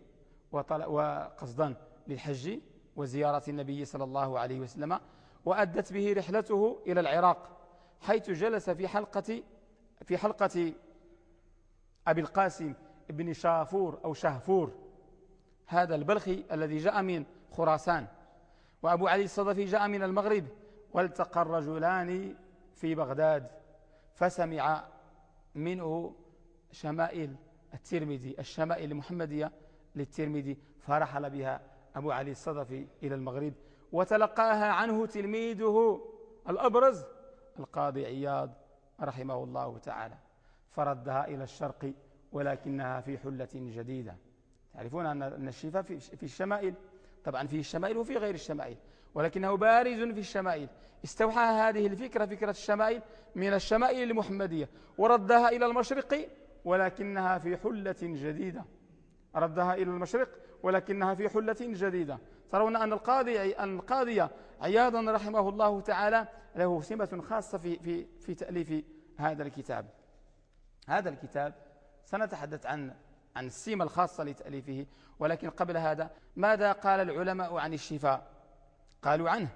S1: وقصدا للحج وزيارة النبي صلى الله عليه وسلم وأدت به رحلته إلى العراق حيث جلس في حلقة في حلقة أبي القاسم بن شافور أو شهفور هذا البلخي الذي جاء من خراسان وأبو علي الصدفي جاء من المغرب والتقى الرجلان في بغداد فسمع منه شمائل الترمذي الشمائل المحمدية للترمذي فرحل بها أبو علي الصدفي إلى المغرب وتلقاها عنه تلميذه الأبرز القاضي عياض رحمه الله تعالى فردها إلى الشرق ولكنها في حلة جديدة تعرفون أن الشفاء في الشمائل طبعا فيه الشمائل وفي غير الشمائل ولكنه بارز في الشمائل استوحى هذه الفكرة فكرة الشمائل من الشمائل المحمدية وردها إلى المشرق ولكنها في حلة جديدة ردها إلى المشرق ولكنها في حلة جديدة ترون أن القاضي أن القاضي عياضا رحمه الله تعالى له سمة خاصة في في في تأليف هذا الكتاب هذا الكتاب سنتحدث عن عن السيمة الخاصة لتأليفه ولكن قبل هذا ماذا قال العلماء عن الشفاء قالوا عنه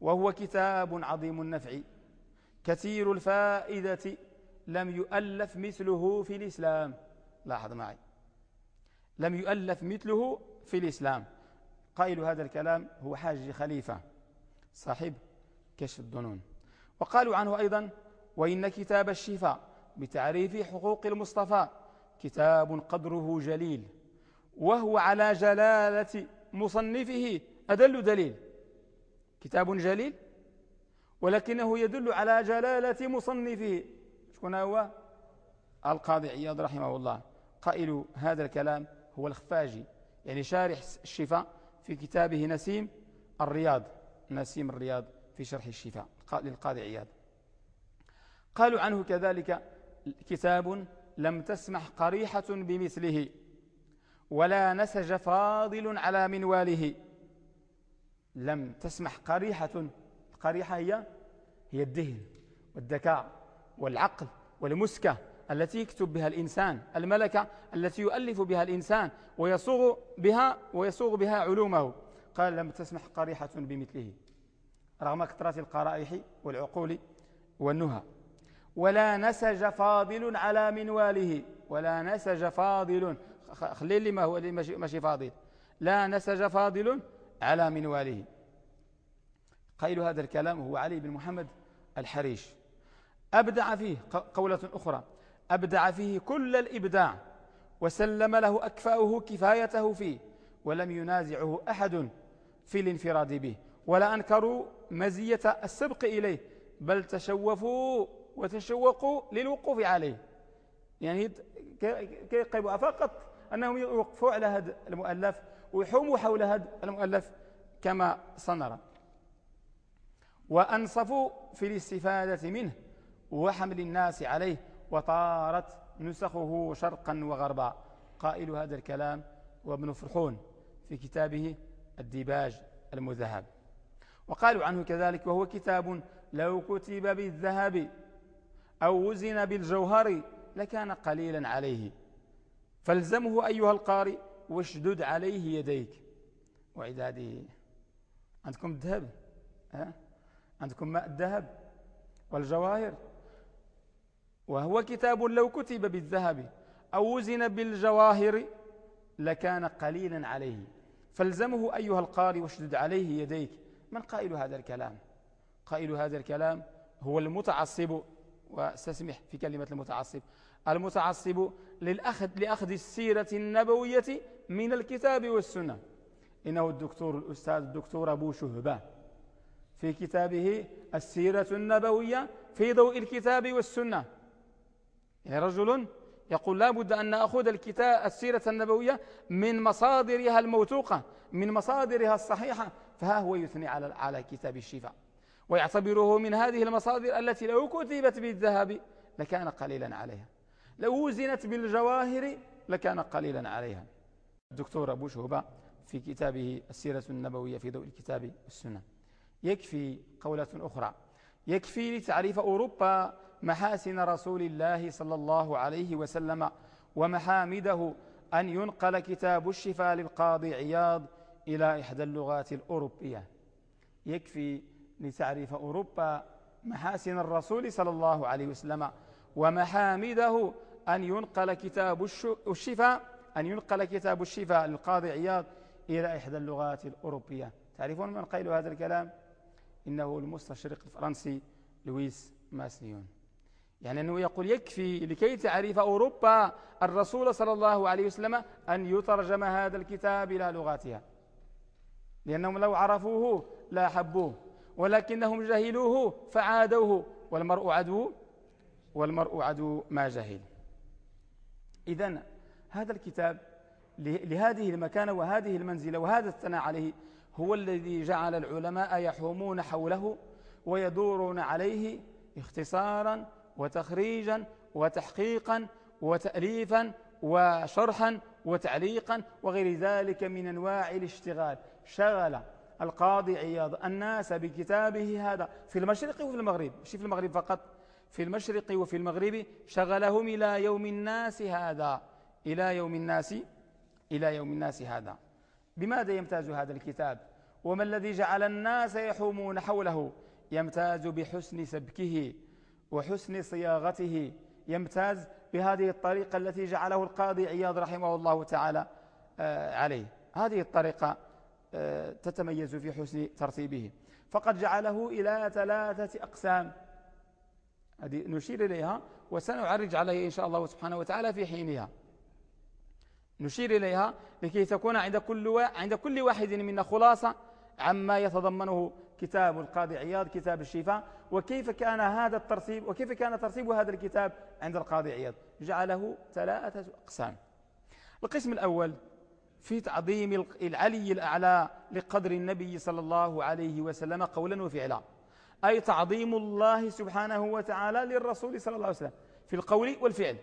S1: وهو كتاب عظيم النفع كثير الفائدة لم يؤلف مثله في الإسلام لاحظ معي لم يؤلف مثله في الإسلام قائل هذا الكلام هو حاج خليفة صاحب كشف الظنون وقالوا عنه أيضا وإن كتاب الشفاء بتعريف حقوق المصطفى كتاب قدره جليل وهو على جلالة مصنفه أدل دليل كتاب جليل ولكنه يدل على جلالة مصنفه شكون هو القاضي عياض رحمه الله قائل هذا الكلام هو الخفاجي يعني شارح الشفاء في كتابه نسيم الرياض نسيم الرياض في شرح الشفاء للقاضي عياض قالوا عنه كذلك كتاب لم تسمح قريحة بمثله ولا نسج فاضل على منواله لم تسمح قريحة القريحة هي هي الدهن والذكاء والعقل والمسكة التي يكتب بها الإنسان الملكة التي يؤلف بها الإنسان ويصوغ بها ويصوغ بها علومه قال لم تسمح قريحة بمثله رغم كثرة القرائح والعقول والنهى ولا نسج فاضل على منواله ولا نسج فاضل خلي لي ما هو اللي ماشي فاضل لا نسج فاضل على منواله قيل هذا الكلام هو علي بن محمد الحريش أبدع فيه قولة أخرى أبدع فيه كل الإبداع وسلم له أكفاؤه كفايته فيه ولم ينازعه أحد في الانفراد به ولا أنكروا مزية السبق إليه بل تشوفوا وتشوقوا للوقوف عليه يعني كيقيبوا فقط أنهم يوقفوا على هذا المؤلف ويحوموا حول هذا المؤلف كما سنرى وأنصفوا في الاستفادة منه وحمل الناس عليه وطارت نسخه شرقا وغربا قائل هذا الكلام وابن فرحون في كتابه الديباج المذهب وقالوا عنه كذلك وهو كتاب لو كتب بالذهب أو وزن بالجوهر لكان قليلا عليه فالزمه أيها القارئ واشدد عليه يديك وعداده عندكم الذهب عندكم ماء الذهب والجواهر وهو كتاب لو كتب بالذهب أو وزن بالجواهر لكان قليلا عليه فالزمه أيها القارئ واشدد عليه يديك من قائل هذا الكلام قائل هذا الكلام هو المتعصب واستسمح في كلمة المتعصب المتعصب للأخذ لأخذ السيرة النبوية من الكتاب والسنة إنه الدكتور الأستاذ الدكتور أبو شهبة في كتابه السيرة النبوية في ضوء الكتاب والسنة يعني رجل يقول لا بد أن نأخذ الكتاب السيرة النبوية من مصادرها الموثوقة من مصادرها الصحيحة فها هو يثني على على كتاب الشفاء ويعتبره من هذه المصادر التي لو كتبت بالذهب لكان قليلا عليها لو وزنت بالجواهر لكان قليلا عليها الدكتور أبو شهبة في كتابه السيرة النبوية في ضوء الكتاب والسنة يكفي قولة أخرى يكفي لتعريف أوروبا محاسن رسول الله صلى الله عليه وسلم ومحامده أن ينقل كتاب الشفاء للقاضي عياض إلى إحدى اللغات الأوروبية يكفي لتعرف أوروبا محاسن الرسول صلى الله عليه وسلم ومحامده أن ينقل كتاب الشفاء أن ينقل كتاب الشفاء للقاضي عياض إلى إحدى اللغات الأوروبية تعرفون من قيل هذا الكلام إنه المستشرق الفرنسي لويس ماسنيون يعني أنه يقول يكفي لكي تعرف أوروبا الرسول صلى الله عليه وسلم أن يترجم هذا الكتاب إلى لغاتها لأنهم لو عرفوه لا حبوه ولكنهم جهلوه فعادوه والمرء عدو والمرء عدو ما جهل إذا هذا الكتاب لهذه المكانة وهذه المنزلة وهذا الثناء عليه هو الذي جعل العلماء يحومون حوله ويدورون عليه اختصارا وتخريجا وتحقيقا وتأليفا وشرحا وتعليقا وغير ذلك من أنواع الاشتغال شغل القاضي عياض الناس بكتابه هذا في المشرق وفي المغرب مش في المغرب فقط في المشرق وفي المغرب شغلهم إلى يوم الناس هذا إلى يوم الناس إلى يوم الناس هذا بماذا يمتاز هذا الكتاب وما الذي جعل الناس يحومون حوله يمتاز بحسن سبكه وحسن صياغته يمتاز بهذه الطريقة التي جعله القاضي عياض رحمه الله تعالى آه، عليه هذه الطريقة تتميز في حسن ترتيبه فقد جعله إلى ثلاثة أقسام هذه نشير إليها وسنعرج عليه إن شاء الله سبحانه وتعالى في حينها نشير إليها لكي تكون عند كل عند كل واحد منا خلاصة عما يتضمنه كتاب القاضي عياض كتاب الشفاء وكيف كان هذا الترتيب وكيف كان ترتيب هذا الكتاب عند القاضي عياض جعله ثلاثة أقسام القسم الأول في تعظيم العلي الأعلى لقدر النبي صلى الله عليه وسلم قولا وفعلا أي تعظيم الله سبحانه وتعالى للرسول صلى الله عليه وسلم في القول والفعل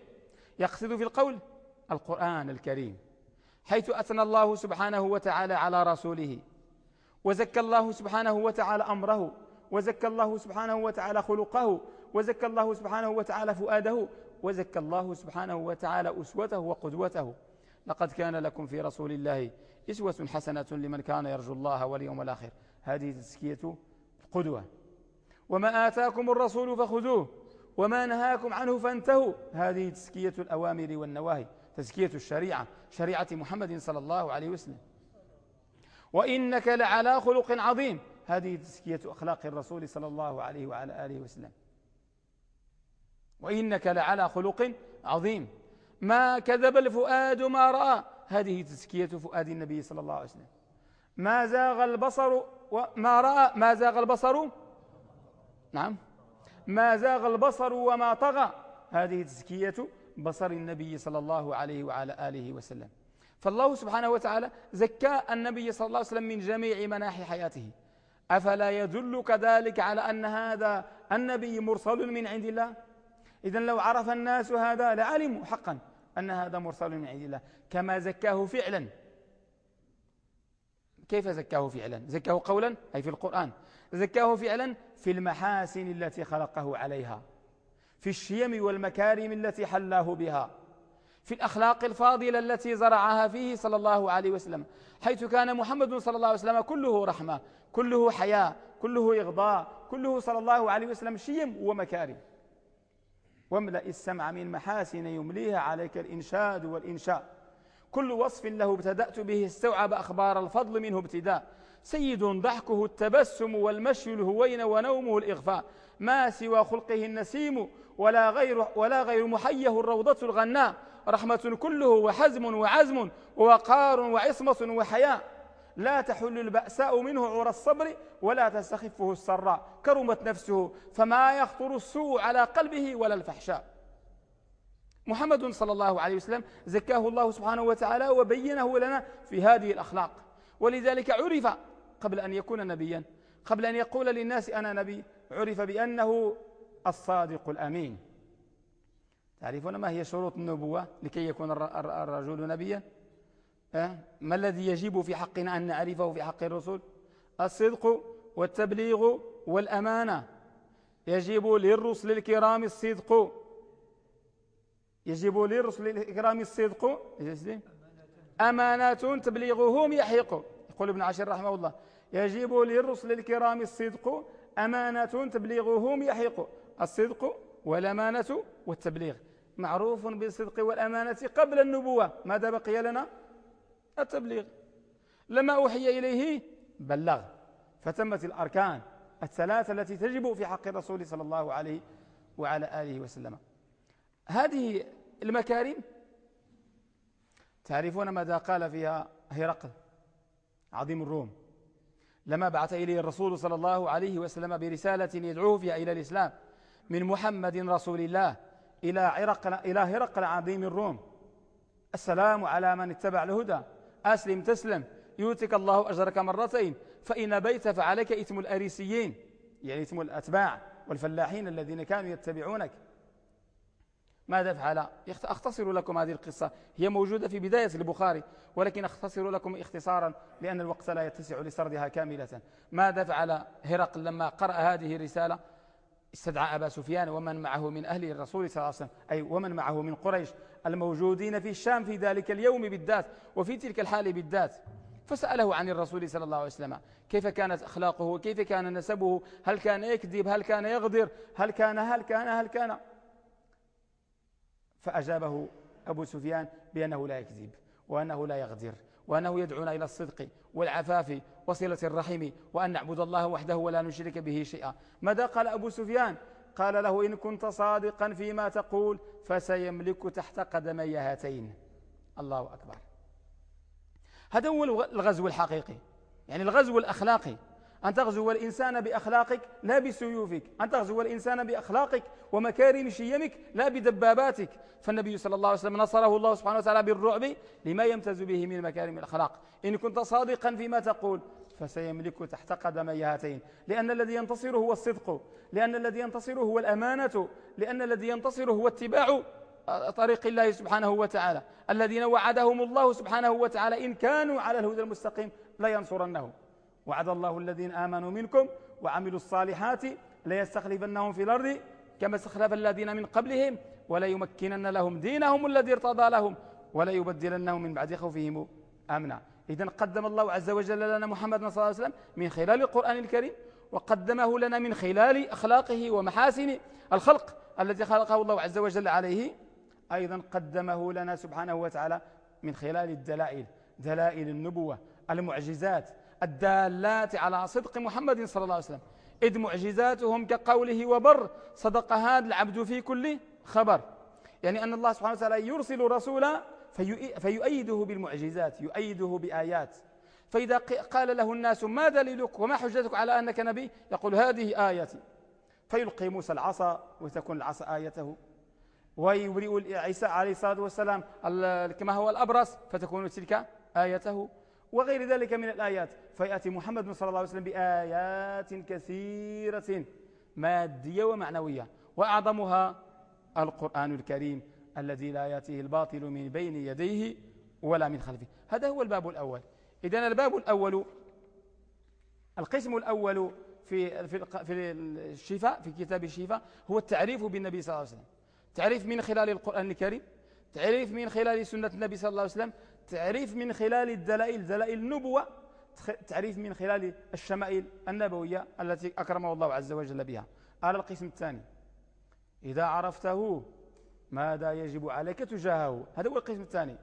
S1: يقصد في القول القرآن الكريم حيث أثنى الله سبحانه وتعالى على رسوله وزكى الله سبحانه وتعالى أمره وزكى الله سبحانه وتعالى خلقه وزكى الله سبحانه وتعالى فؤاده وزكى الله سبحانه وتعالى أسوته وقدوته لقد كان لكم في رسول الله إسوة حسنة لمن كان يرجو الله واليوم الآخر هذه تزكية قدوة وما آتاكم الرسول فخذوه وما نهاكم عنه فانتهوا هذه تزكية الأوامر والنواهي تزكية الشريعة شريعة محمد صلى الله عليه وسلم وإنك لعلى خلق عظيم هذه تزكية أخلاق الرسول صلى الله عليه وعلى آله وسلم وإنك لعلى خلق عظيم ما كذب الفؤاد ما رأى هذه تزكية فؤاد النبي صلى الله عليه وسلم ما زاغ البصر وما رأى ما زاغ البصر نعم ما زاغ البصر وما طغى هذه تزكية بصر النبي صلى الله عليه وعلى آله وسلم فالله سبحانه وتعالى زكى النبي صلى الله عليه وسلم من جميع مناحي حياته أفلا يدلك ذلك على أن هذا النبي مرسل من عند الله إذا لو عرف الناس هذا لعلموا حقا أن هذا مرسل من عند الله كما زكاه فعلا كيف زكاه فعلا زكاه قولا أي في القرآن زكاه فعلا في المحاسن التي خلقه عليها في الشيم والمكارم التي حلاه بها في الأخلاق الفاضلة التي زرعها فيه صلى الله عليه وسلم حيث كان محمد صلى الله عليه وسلم كله رحمة كله حياة كله إغضاء كله صلى الله عليه وسلم شيم ومكارم واملأ السمع من محاسن يمليها عليك الإنشاد والإنشاء كل وصف له ابتدأت به استوعب أخبار الفضل منه ابتداء سيد ضحكه التبسم والمشي الهوين ونومه الإغفاء ما سوى خلقه النسيم ولا غير, ولا غير محيه الروضة الغناء رحمة كله وحزم وعزم ووقار وعصمة وحياء لا تحل البأساء منه عور الصبر ولا تستخفه السراء كرمت نفسه فما يخطر السوء على قلبه ولا الفحشاء محمد صلى الله عليه وسلم زكاه الله سبحانه وتعالى وبينه لنا في هذه الأخلاق ولذلك عرف قبل أن يكون نبيا قبل أن يقول للناس أنا نبي عرف بأنه الصادق الأمين تعرفون ما هي شروط النبوة لكي يكون الرجل نبيا؟ ما الذي يجب في حقنا أن نعرفه في حق الرسل الصدق والتبليغ والأمانة يجب للرسل الكرام الصدق يجب للرسل الكرام الصدق أمانة تبليغهم يحق يقول ابن عشر رحمه الله يجب للرسل الكرام الصدق أمانة تبليغهم يحق الصدق والأمانة والتبليغ معروف بالصدق والأمانة قبل النبوة ماذا بقي لنا؟ التبليغ لما أوحي إليه بلغ فتمت الأركان الثلاثة التي تجب في حق الرسول صلى الله عليه وعلى آله وسلم هذه المكارم تعرفون ماذا قال فيها هرقل عظيم الروم لما بعث إليه الرسول صلى الله عليه وسلم برسالة يدعوه فيها إلى الإسلام من محمد رسول الله إلى, إلى هرقل عظيم الروم السلام على من اتبع الهدى أسلم تسلم يؤتك الله أجرك مرتين فإن بيت فعليك إثم الأريسيين يعني إثم الأتباع والفلاحين الذين كانوا يتبعونك ماذا فعل أختصر لكم هذه القصة هي موجودة في بداية البخاري ولكن أختصر لكم اختصارا لأن الوقت لا يتسع لسردها كاملة ماذا فعل هرقل لما قرأ هذه الرسالة استدعى أبا سفيان ومن معه من أهل الرسول صلى الله عليه وسلم أي ومن معه من قريش الموجودين في الشام في ذلك اليوم بالذات وفي تلك الحال بالذات فسأله عن الرسول صلى الله عليه وسلم كيف كانت أخلاقه كيف كان نسبه هل كان يكذب هل كان يغدر هل كان هل كان هل كان فأجابه أبو سفيان بأنه لا يكذب وأنه لا يغدر وأنه يدعونا إلى الصدق والعفاف وصلة الرحم وأن نعبد الله وحده ولا نشرك به شيئا ماذا قال أبو سفيان قال له إن كنت صادقا فيما تقول فسيملك تحت قدمي هاتين الله أكبر هذا هو الغزو الحقيقي يعني الغزو الأخلاقي أن تغزو الإنسان بأخلاقك لا بسيوفك أن تغزو الإنسان بأخلاقك ومكارم شيمك لا بدباباتك فالنبي صلى الله عليه وسلم نصره الله سبحانه وتعالى بالرعب لما يمتاز به من مكارم الأخلاق إن كنت صادقا فيما تقول فسيملك تحت قدمي هاتين لأن الذي ينتصر هو الصدق لأن الذي ينتصر هو الأمانة لأن الذي ينتصر هو اتباع طريق الله سبحانه وتعالى الذين وعدهم الله سبحانه وتعالى إن كانوا على الهدى المستقيم ينصرنهم وعد الله الذين آمنوا منكم وعملوا الصالحات ليستخلفنهم في الأرض كما استخلف الذين من قبلهم وليمكنن لهم دينهم الذي ارتضى لهم وليبدلنهم من بعد خوفهم أمنا إذا قدم الله عز وجل لنا محمد صلى الله عليه وسلم من خلال القرآن الكريم وقدمه لنا من خلال أخلاقه ومحاسن الخلق الذي خلقه الله عز وجل عليه أيضا قدمه لنا سبحانه وتعالى من خلال الدلائل دلائل النبوة المعجزات الدالات على صدق محمد صلى الله عليه وسلم إذ معجزاتهم كقوله وبر صدق هذا العبد في كل خبر يعني أن الله سبحانه وتعالى يرسل رسولا فيؤيده بالمعجزات يؤيده بآيات فإذا قال له الناس ما دليلك وما حجتك على أنك نبي يقول هذه آيتي فيلقي موسى العصا وتكون العصا آيته ويبرئ عيسى عليه الصلاة والسلام كما هو الأبرص فتكون تلك آيته وغير ذلك من الآيات فيأتي محمد صلى الله عليه وسلم بآيات كثيرة مادية ومعنوية وأعظمها القرآن الكريم الذي لا يأتيه الباطل من بين يديه ولا من خلفه هذا هو الباب الأول إذا الباب الأول القسم الأول في في الشفاء في كتاب الشفاء هو التعريف بالنبي صلى الله عليه وسلم تعريف من خلال القرآن الكريم تعريف من خلال سنة النبي صلى الله عليه وسلم تعريف من خلال الدلائل دلائل النبوة تعريف من خلال الشمائل النبوية التي أكرمه الله عز وجل بها على القسم الثاني إذا عرفته ماذا يجب عليك تجاهه هذا هو القسم الثاني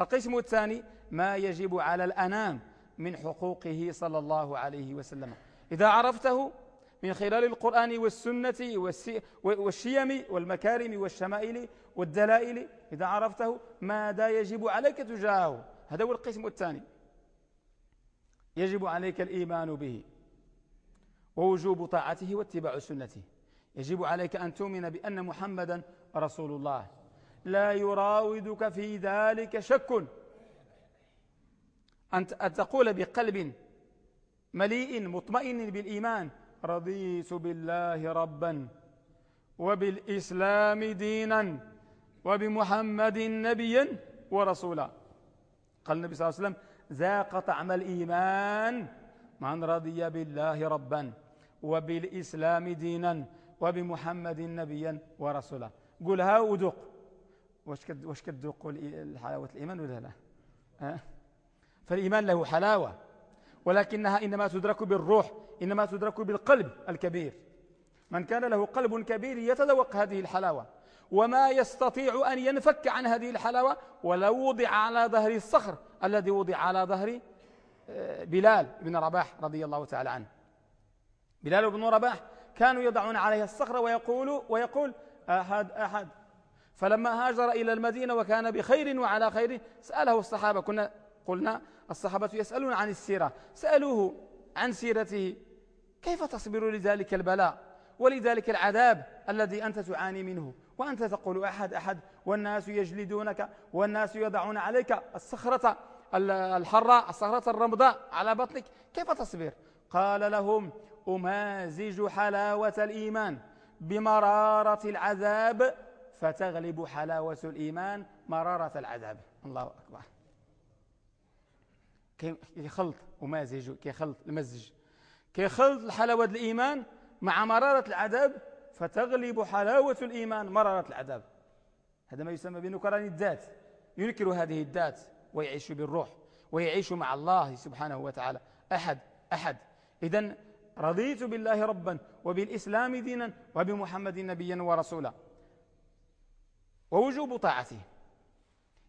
S1: القسم الثاني ما يجب على الأنام من حقوقه صلى الله عليه وسلم إذا عرفته من خلال القرآن والسنة والشيم والمكارم والشمائل والدلائل إذا عرفته ماذا يجب عليك تجاهه هذا هو القسم الثاني يجب عليك الإيمان به ووجوب طاعته واتباع سنته يجب عليك أن تؤمن بأن محمدا رسول الله لا يراودك في ذلك شك أن تقول بقلب مليء مطمئن بالإيمان رضيت بالله ربا وبالإسلام دينا وبمحمد نبيا ورسولا قال النبي صلى الله عليه وسلم ذاق طعم الإيمان من رضي بالله ربا وبالإسلام دينا وبمحمد نبيا ورسولا قولها وذوق واش كد واش كتذوقوا حلاوه الايمان ولا لا ها؟ فالايمان له حلاوه ولكنها انما تدرك بالروح انما تدرك بالقلب الكبير من كان له قلب كبير يتذوق هذه الحلاوه وما يستطيع أن ينفك عن هذه الحلاوة ولو وضع على ظهر الصخر الذي وضع على ظهر آه، بلال بن رباح رضي الله تعالى عنه بلال بن رباح كانوا يضعون عليها الصخرة ويقول ويقول أحد أحد فلما هاجر إلى المدينة وكان بخير وعلى خير سأله الصحابة كنا قلنا الصحابة يسألون عن السيرة سألوه عن سيرته كيف تصبر لذلك البلاء ولذلك العذاب الذي أنت تعاني منه وأنت تقول أحد أحد والناس يجلدونك والناس يضعون عليك الصخرة الحرة الصخرة الرمضاء على بطنك كيف تصبر قال لهم أمازج حلاوة الإيمان بمرارة العذاب فتغلب حلاوة الإيمان مرارة العذاب الله أكبر كيخلط أمازج كيخلط المزج كيخلط حلاوة الإيمان مع مرارة العذاب فتغلب حلاوة الإيمان مرارة العذاب هذا ما يسمى بنكران الذات ينكر هذه الذات ويعيش بالروح ويعيش مع الله سبحانه وتعالى أحد أحد إذا رضيت بالله ربا وبالإسلام دينا وبمحمد نبيا ورسولا ووجوب طاعته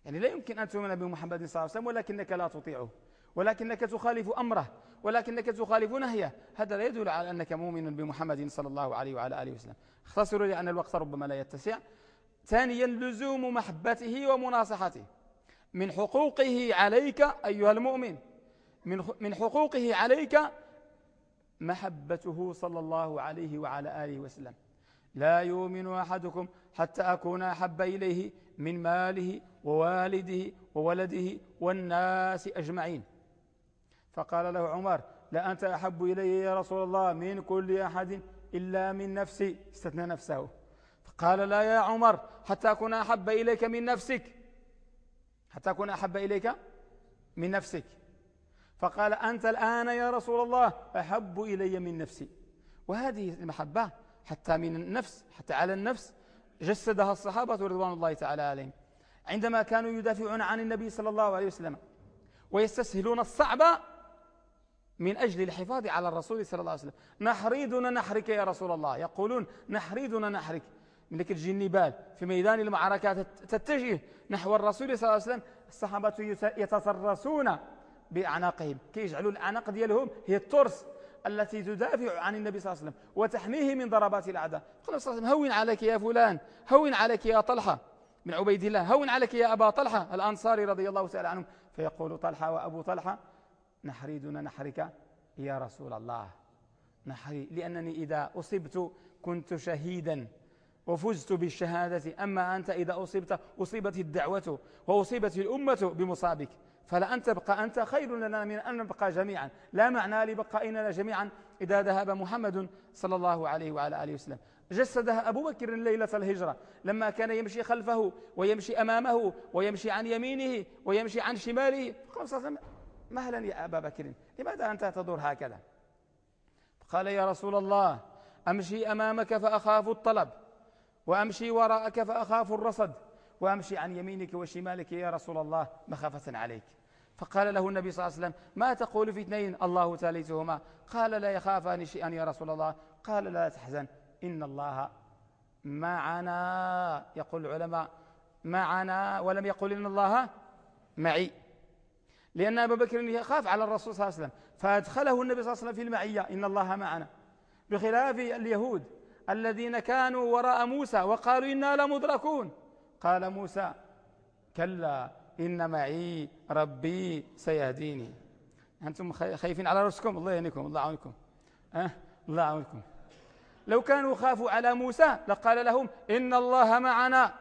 S1: يعني لا يمكن أن تؤمن بمحمد صلى الله عليه وسلم ولكنك لا تطيعه ولكنك تخالف أمره ولكنك تخالف نهيه هذا لا يدل على أنك مؤمن بمحمد صلى الله عليه وعلى آله وسلم اختصروا لأن الوقت ربما لا يتسع ثانيا لزوم محبته ومناصحته من حقوقه عليك أيها المؤمن من حقوقه عليك محبته صلى الله عليه وعلى آله وسلم لا يؤمن أحدكم حتى أكون أحب إليه من ماله ووالده وولده والناس أجمعين فقال له عمر لأنت أحب إلي يا رسول الله من كل أحد إلا من نفسي استثنى نفسه فقال لا يا عمر حتى أكون أحب إليك من نفسك حتى أكون أحب إليك من نفسك فقال أنت الآن يا رسول الله أحب إلي من نفسي وهذه المحبة حتى من النفس حتى على النفس جسدها الصحابة رضوان الله تعالى عليهم عندما كانوا يدافعون عن النبي صلى الله عليه وسلم ويستسهلون الصعب من أجل الحفاظ على الرسول صلى الله عليه وسلم نحريدنا نحرك يا رسول الله يقولون نحريدنا نحرك ملك الجنبال في ميدان المعركة تتجه نحو الرسول صلى الله عليه وسلم الصحابة يتطرسون بأعناقهم كي يجعلوا الأعناق ديالهم هي الترس التي تدافع عن النبي صلى الله عليه وسلم وتحميه من ضربات الأعداء قال صلى الله عليه وسلم هون عليك يا فلان هون عليك يا طلحة من عبيد الله هون عليك يا أبا طلحة الأنصاري رضي الله تعالى عنه فيقول طلحة وأبو طلحة نحري دون نحرك يا رسول الله نحري لأنني إذا أصبت كنت شهيدا وفزت بالشهادة أما أنت إذا أصبت أصيبت الدعوة وأصيبت الأمة بمصابك فلأن تبقى أنت خير لنا من أن نبقى جميعا لا معنى لبقائنا جميعا إذا ذهب محمد صلى الله عليه وعلى آله وسلم جسدها أبو بكر ليلة الهجرة لما كان يمشي خلفه ويمشي أمامه ويمشي عن يمينه ويمشي عن شماله مهلا يا أبا بكر لماذا أنت تدور هكذا قال يا رسول الله أمشي أمامك فأخاف الطلب وأمشي وراءك فأخاف الرصد وأمشي عن يمينك وشمالك يا رسول الله مخافة عليك فقال له النبي صلى الله عليه وسلم ما تقول في اثنين الله ثالثهما قال لا يخافان شيئا يا رسول الله قال لا تحزن إن الله معنا يقول العلماء معنا ولم يقل إن الله معي لأن أبا بكر يخاف على الرسول صلى الله عليه وسلم فأدخله النبي صلى الله عليه وسلم في المعية إن الله معنا بخلاف اليهود الذين كانوا وراء موسى وقالوا إنا لمدركون قال موسى كلا إن معي ربي سيهديني أنتم خايفين على رأسكم الله يهنيكم الله عونكم أه؟ الله عونكم لو كانوا خافوا على موسى لقال لهم إن الله معنا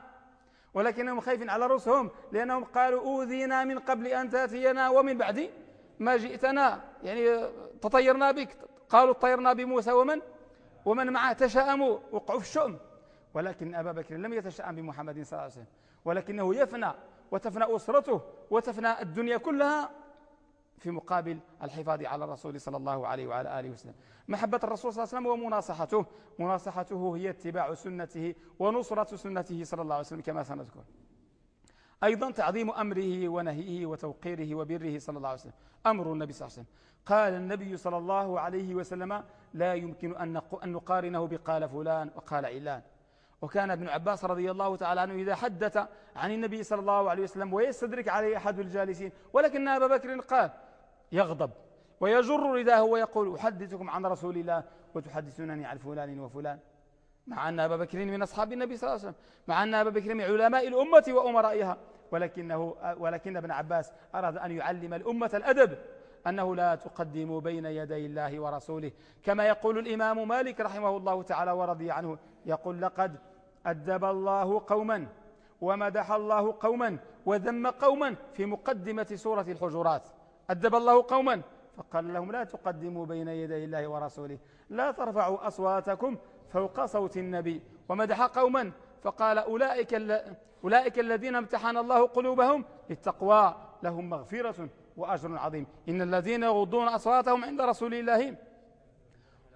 S1: ولكنهم خايفين على رؤوسهم لأنهم قالوا أوذينا من قبل أن تأتينا ومن بعد ما جئتنا يعني تطيرنا بك قالوا طيرنا بموسى ومن ومن معه تشاءموا وقعوا في الشؤم ولكن أبا بكر لم يتشاءم بمحمد صلى الله عليه وسلم ولكنه يفنى وتفنى أسرته وتفنى الدنيا كلها في مقابل الحفاظ على الرسول صلى الله عليه وعلى آله وسلم محبة الرسول صلى الله عليه وسلم ومناصحته مناصحته هي اتباع سنته ونصرة سنته صلى الله عليه وسلم كما سنذكر أيضا تعظيم أمره ونهيه وتوقيره وبره صلى الله عليه وسلم أمر النبي صلى الله عليه وسلم قال النبي صلى الله عليه وسلم لا يمكن أن نقارنه بقال فلان وقال علان وكان ابن عباس رضي الله تعالى عنه إذا حدث عن النبي صلى الله عليه وسلم ويستدرك عليه أحد الجالسين ولكن أبا بكر قال يغضب ويجر رداه ويقول أحدثكم عن رسول الله وتحدثونني عن فلان وفلان مع أن أبا بكر من أصحاب النبي صلى الله عليه وسلم مع أن أبا بكر من علماء الأمة وأمرائها ولكنه ولكن ابن عباس أراد أن يعلم الأمة الأدب أنه لا تقدموا بين يدي الله ورسوله كما يقول الإمام مالك رحمه الله تعالى ورضي عنه يقول لقد أدب الله قوما ومدح الله قوما وذم قوما في مقدمة سورة الحجرات أدب الله قوما فقال لهم لا تقدموا بين يدي الله ورسوله لا ترفعوا أصواتكم فوق صوت النبي ومدح قوما فقال أولئك, أولئك الذين امتحن الله قلوبهم للتقوى لهم مغفرة وأجر عظيم إن الذين يغضون أصواتهم عند رسول الله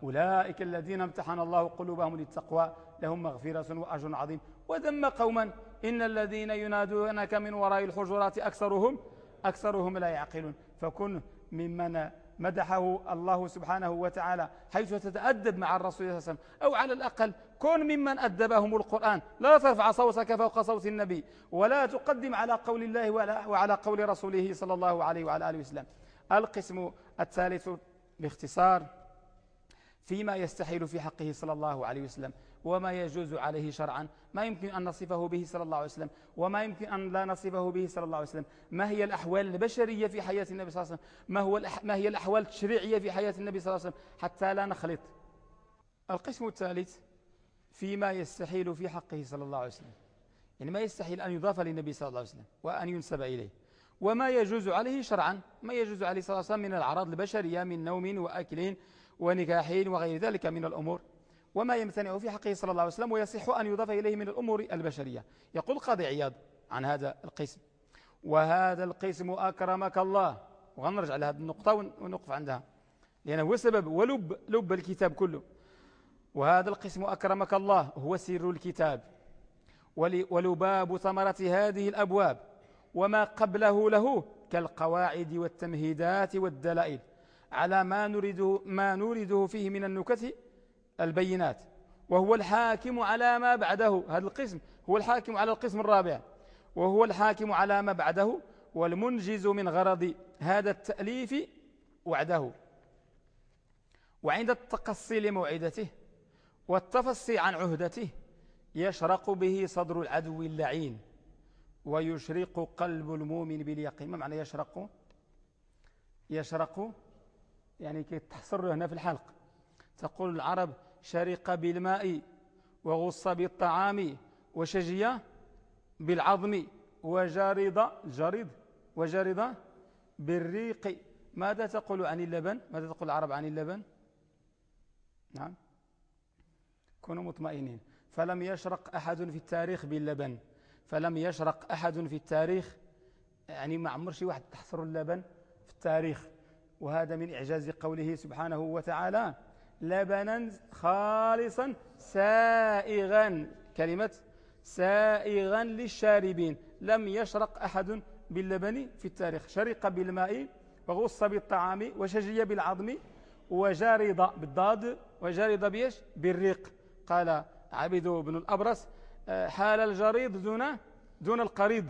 S1: أولئك الذين امتحن الله قلوبهم للتقوى لهم مغفرة وأجر عظيم وذم قوما إن الذين ينادونك من وراء الحجرات أكثرهم أكثرهم لا يعقلون فكن ممن مدحه الله سبحانه وتعالى حيث تتأدب مع الرسول صلى الله عليه وسلم أو على الأقل كن ممن أدبهم القرآن لا ترفع صوتك فوق صوت النبي ولا تقدم على قول الله وعلى قول رسوله صلى الله عليه وعلى آله وسلم القسم الثالث باختصار فيما يستحيل في حقه صلى الله عليه وسلم وما يجوز عليه شرعا ما يمكن أن نصفه به صلى الله عليه وسلم وما يمكن أن لا نصفه به صلى الله عليه وسلم ما هي الأحوال البشرية في حياة النبي صلى الله عليه وسلم ما, هو ما هي الأحوال التشريعية في حياة النبي صلى الله عليه وسلم حتى لا نخلط القسم الثالث فيما يستحيل في حقه صلى الله عليه وسلم يعني ما يستحيل أن يضاف للنبي صلى الله عليه وسلم وأن ينسب إليه وما يجوز عليه شرعا ما يجوز عليه صلى الله عليه وسلم من الأعراض البشرية من نوم وأكل ونكاح وغير ذلك من الأمور وما يمتنع في حقه صلى الله عليه وسلم ويصح أن يضاف إليه من الأمور البشرية يقول قاضي عياض عن هذا القسم وهذا القسم أكرمك الله وغنرجع لهذه النقطة ونقف عندها لأنه هو سبب ولب لب الكتاب كله وهذا القسم أكرمك الله هو سر الكتاب ولباب ثمرة هذه الأبواب وما قبله له كالقواعد والتمهيدات والدلائل على ما نريده, ما نريده فيه من النكت البينات وهو الحاكم على ما بعده هذا القسم هو الحاكم على القسم الرابع وهو الحاكم على ما بعده والمنجز من غرض هذا التأليف وعده وعند التقصي لموعدته والتفصي عن عهدته يشرق به صدر العدو اللعين ويشرق قلب المؤمن باليقين ما معنى يشرق يشرق يعني تحصر هنا في الحلق تقول العرب شرق بالماء وغص بالطعام وشجي بالعظم وجرد جرد وجرد بالريق ماذا تقول عن اللبن ماذا تقول العرب عن اللبن نعم كونوا مطمئنين فلم يشرق أحد في التاريخ باللبن فلم يشرق أحد في التاريخ يعني ما عمر شي واحد تحصر اللبن في التاريخ وهذا من إعجاز قوله سبحانه وتعالى لبنا خالصا سائغا كلمة سائغا للشاربين لم يشرق أحد باللبن في التاريخ شرق بالماء وغص بالطعام وشجي بالعظم وجارض بالضاد وجارض بيش بالريق قال عبد بن الأبرص آه، حال الجريض دون دون القريض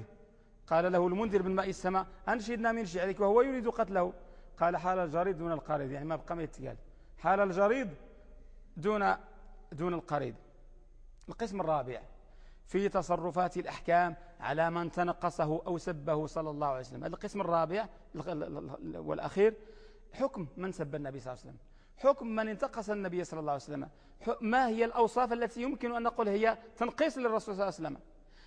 S1: قال له المنذر بن ماء السماء أنشدنا من شعرك وهو يريد قتله قال حال الجريض دون القريض يعني ما بقى ما يتقال هل الجريد دون دون القريد القسم الرابع في تصرفات الأحكام على من تنقصه أو سبه صلى الله عليه وسلم هذا القسم الرابع والأخير حكم من سب النبي صلى الله عليه وسلم حكم من انتقص النبي صلى الله عليه وسلم ما هي الأوصاف التي يمكن أن نقول هي تنقيص للرسول صلى الله عليه وسلم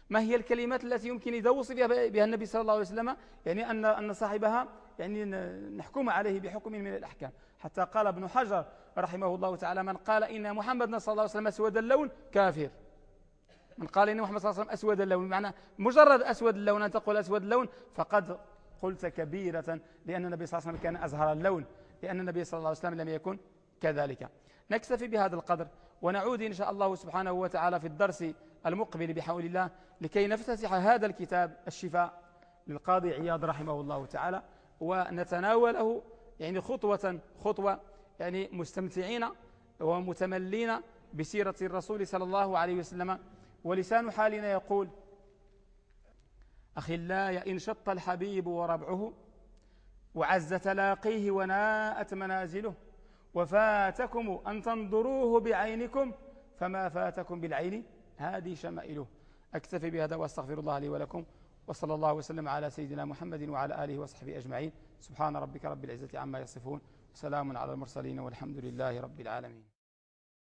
S1: ما هي الكلمات التي يمكن يدوص بها النبي صلى الله عليه وسلم يعني أن أن صاحبها يعني نحكم عليه بحكم من الأحكام حتى قال ابن حجر رحمه الله تعالى من قال إن محمد صلى الله عليه وسلم أسود اللون كافر من قال إن محمد صلى الله عليه وسلم أسود اللون بمعنى مجرد أسود اللون أن تقول أسود اللون فقد قلت كبيرة لأن النبي صلى الله عليه وسلم كان أزهر اللون لأن النبي صلى الله عليه وسلم لم يكن كذلك نكتفي بهذا القدر ونعود إن شاء الله سبحانه وتعالى في الدرس المقبل بحول الله لكي نفتتح هذا الكتاب الشفاء للقاضي عياض رحمه الله تعالى ونتناوله يعني خطوة خطوة يعني مستمتعين ومتملين بسيرة الرسول صلى الله عليه وسلم ولسان حالنا يقول الله إن شط الحبيب وربعه وعز تلاقيه وناءت منازله وفاتكم أن تنظروه بعينكم فما فاتكم بالعين هذه شمائله أكتفي بهذا وأستغفر الله لي ولكم وصلى الله وسلم على سيدنا محمد وعلى آله وصحبه أجمعين سبحان ربك رب العزة عما يصفون سلام على المرسلين والحمد لله رب العالمين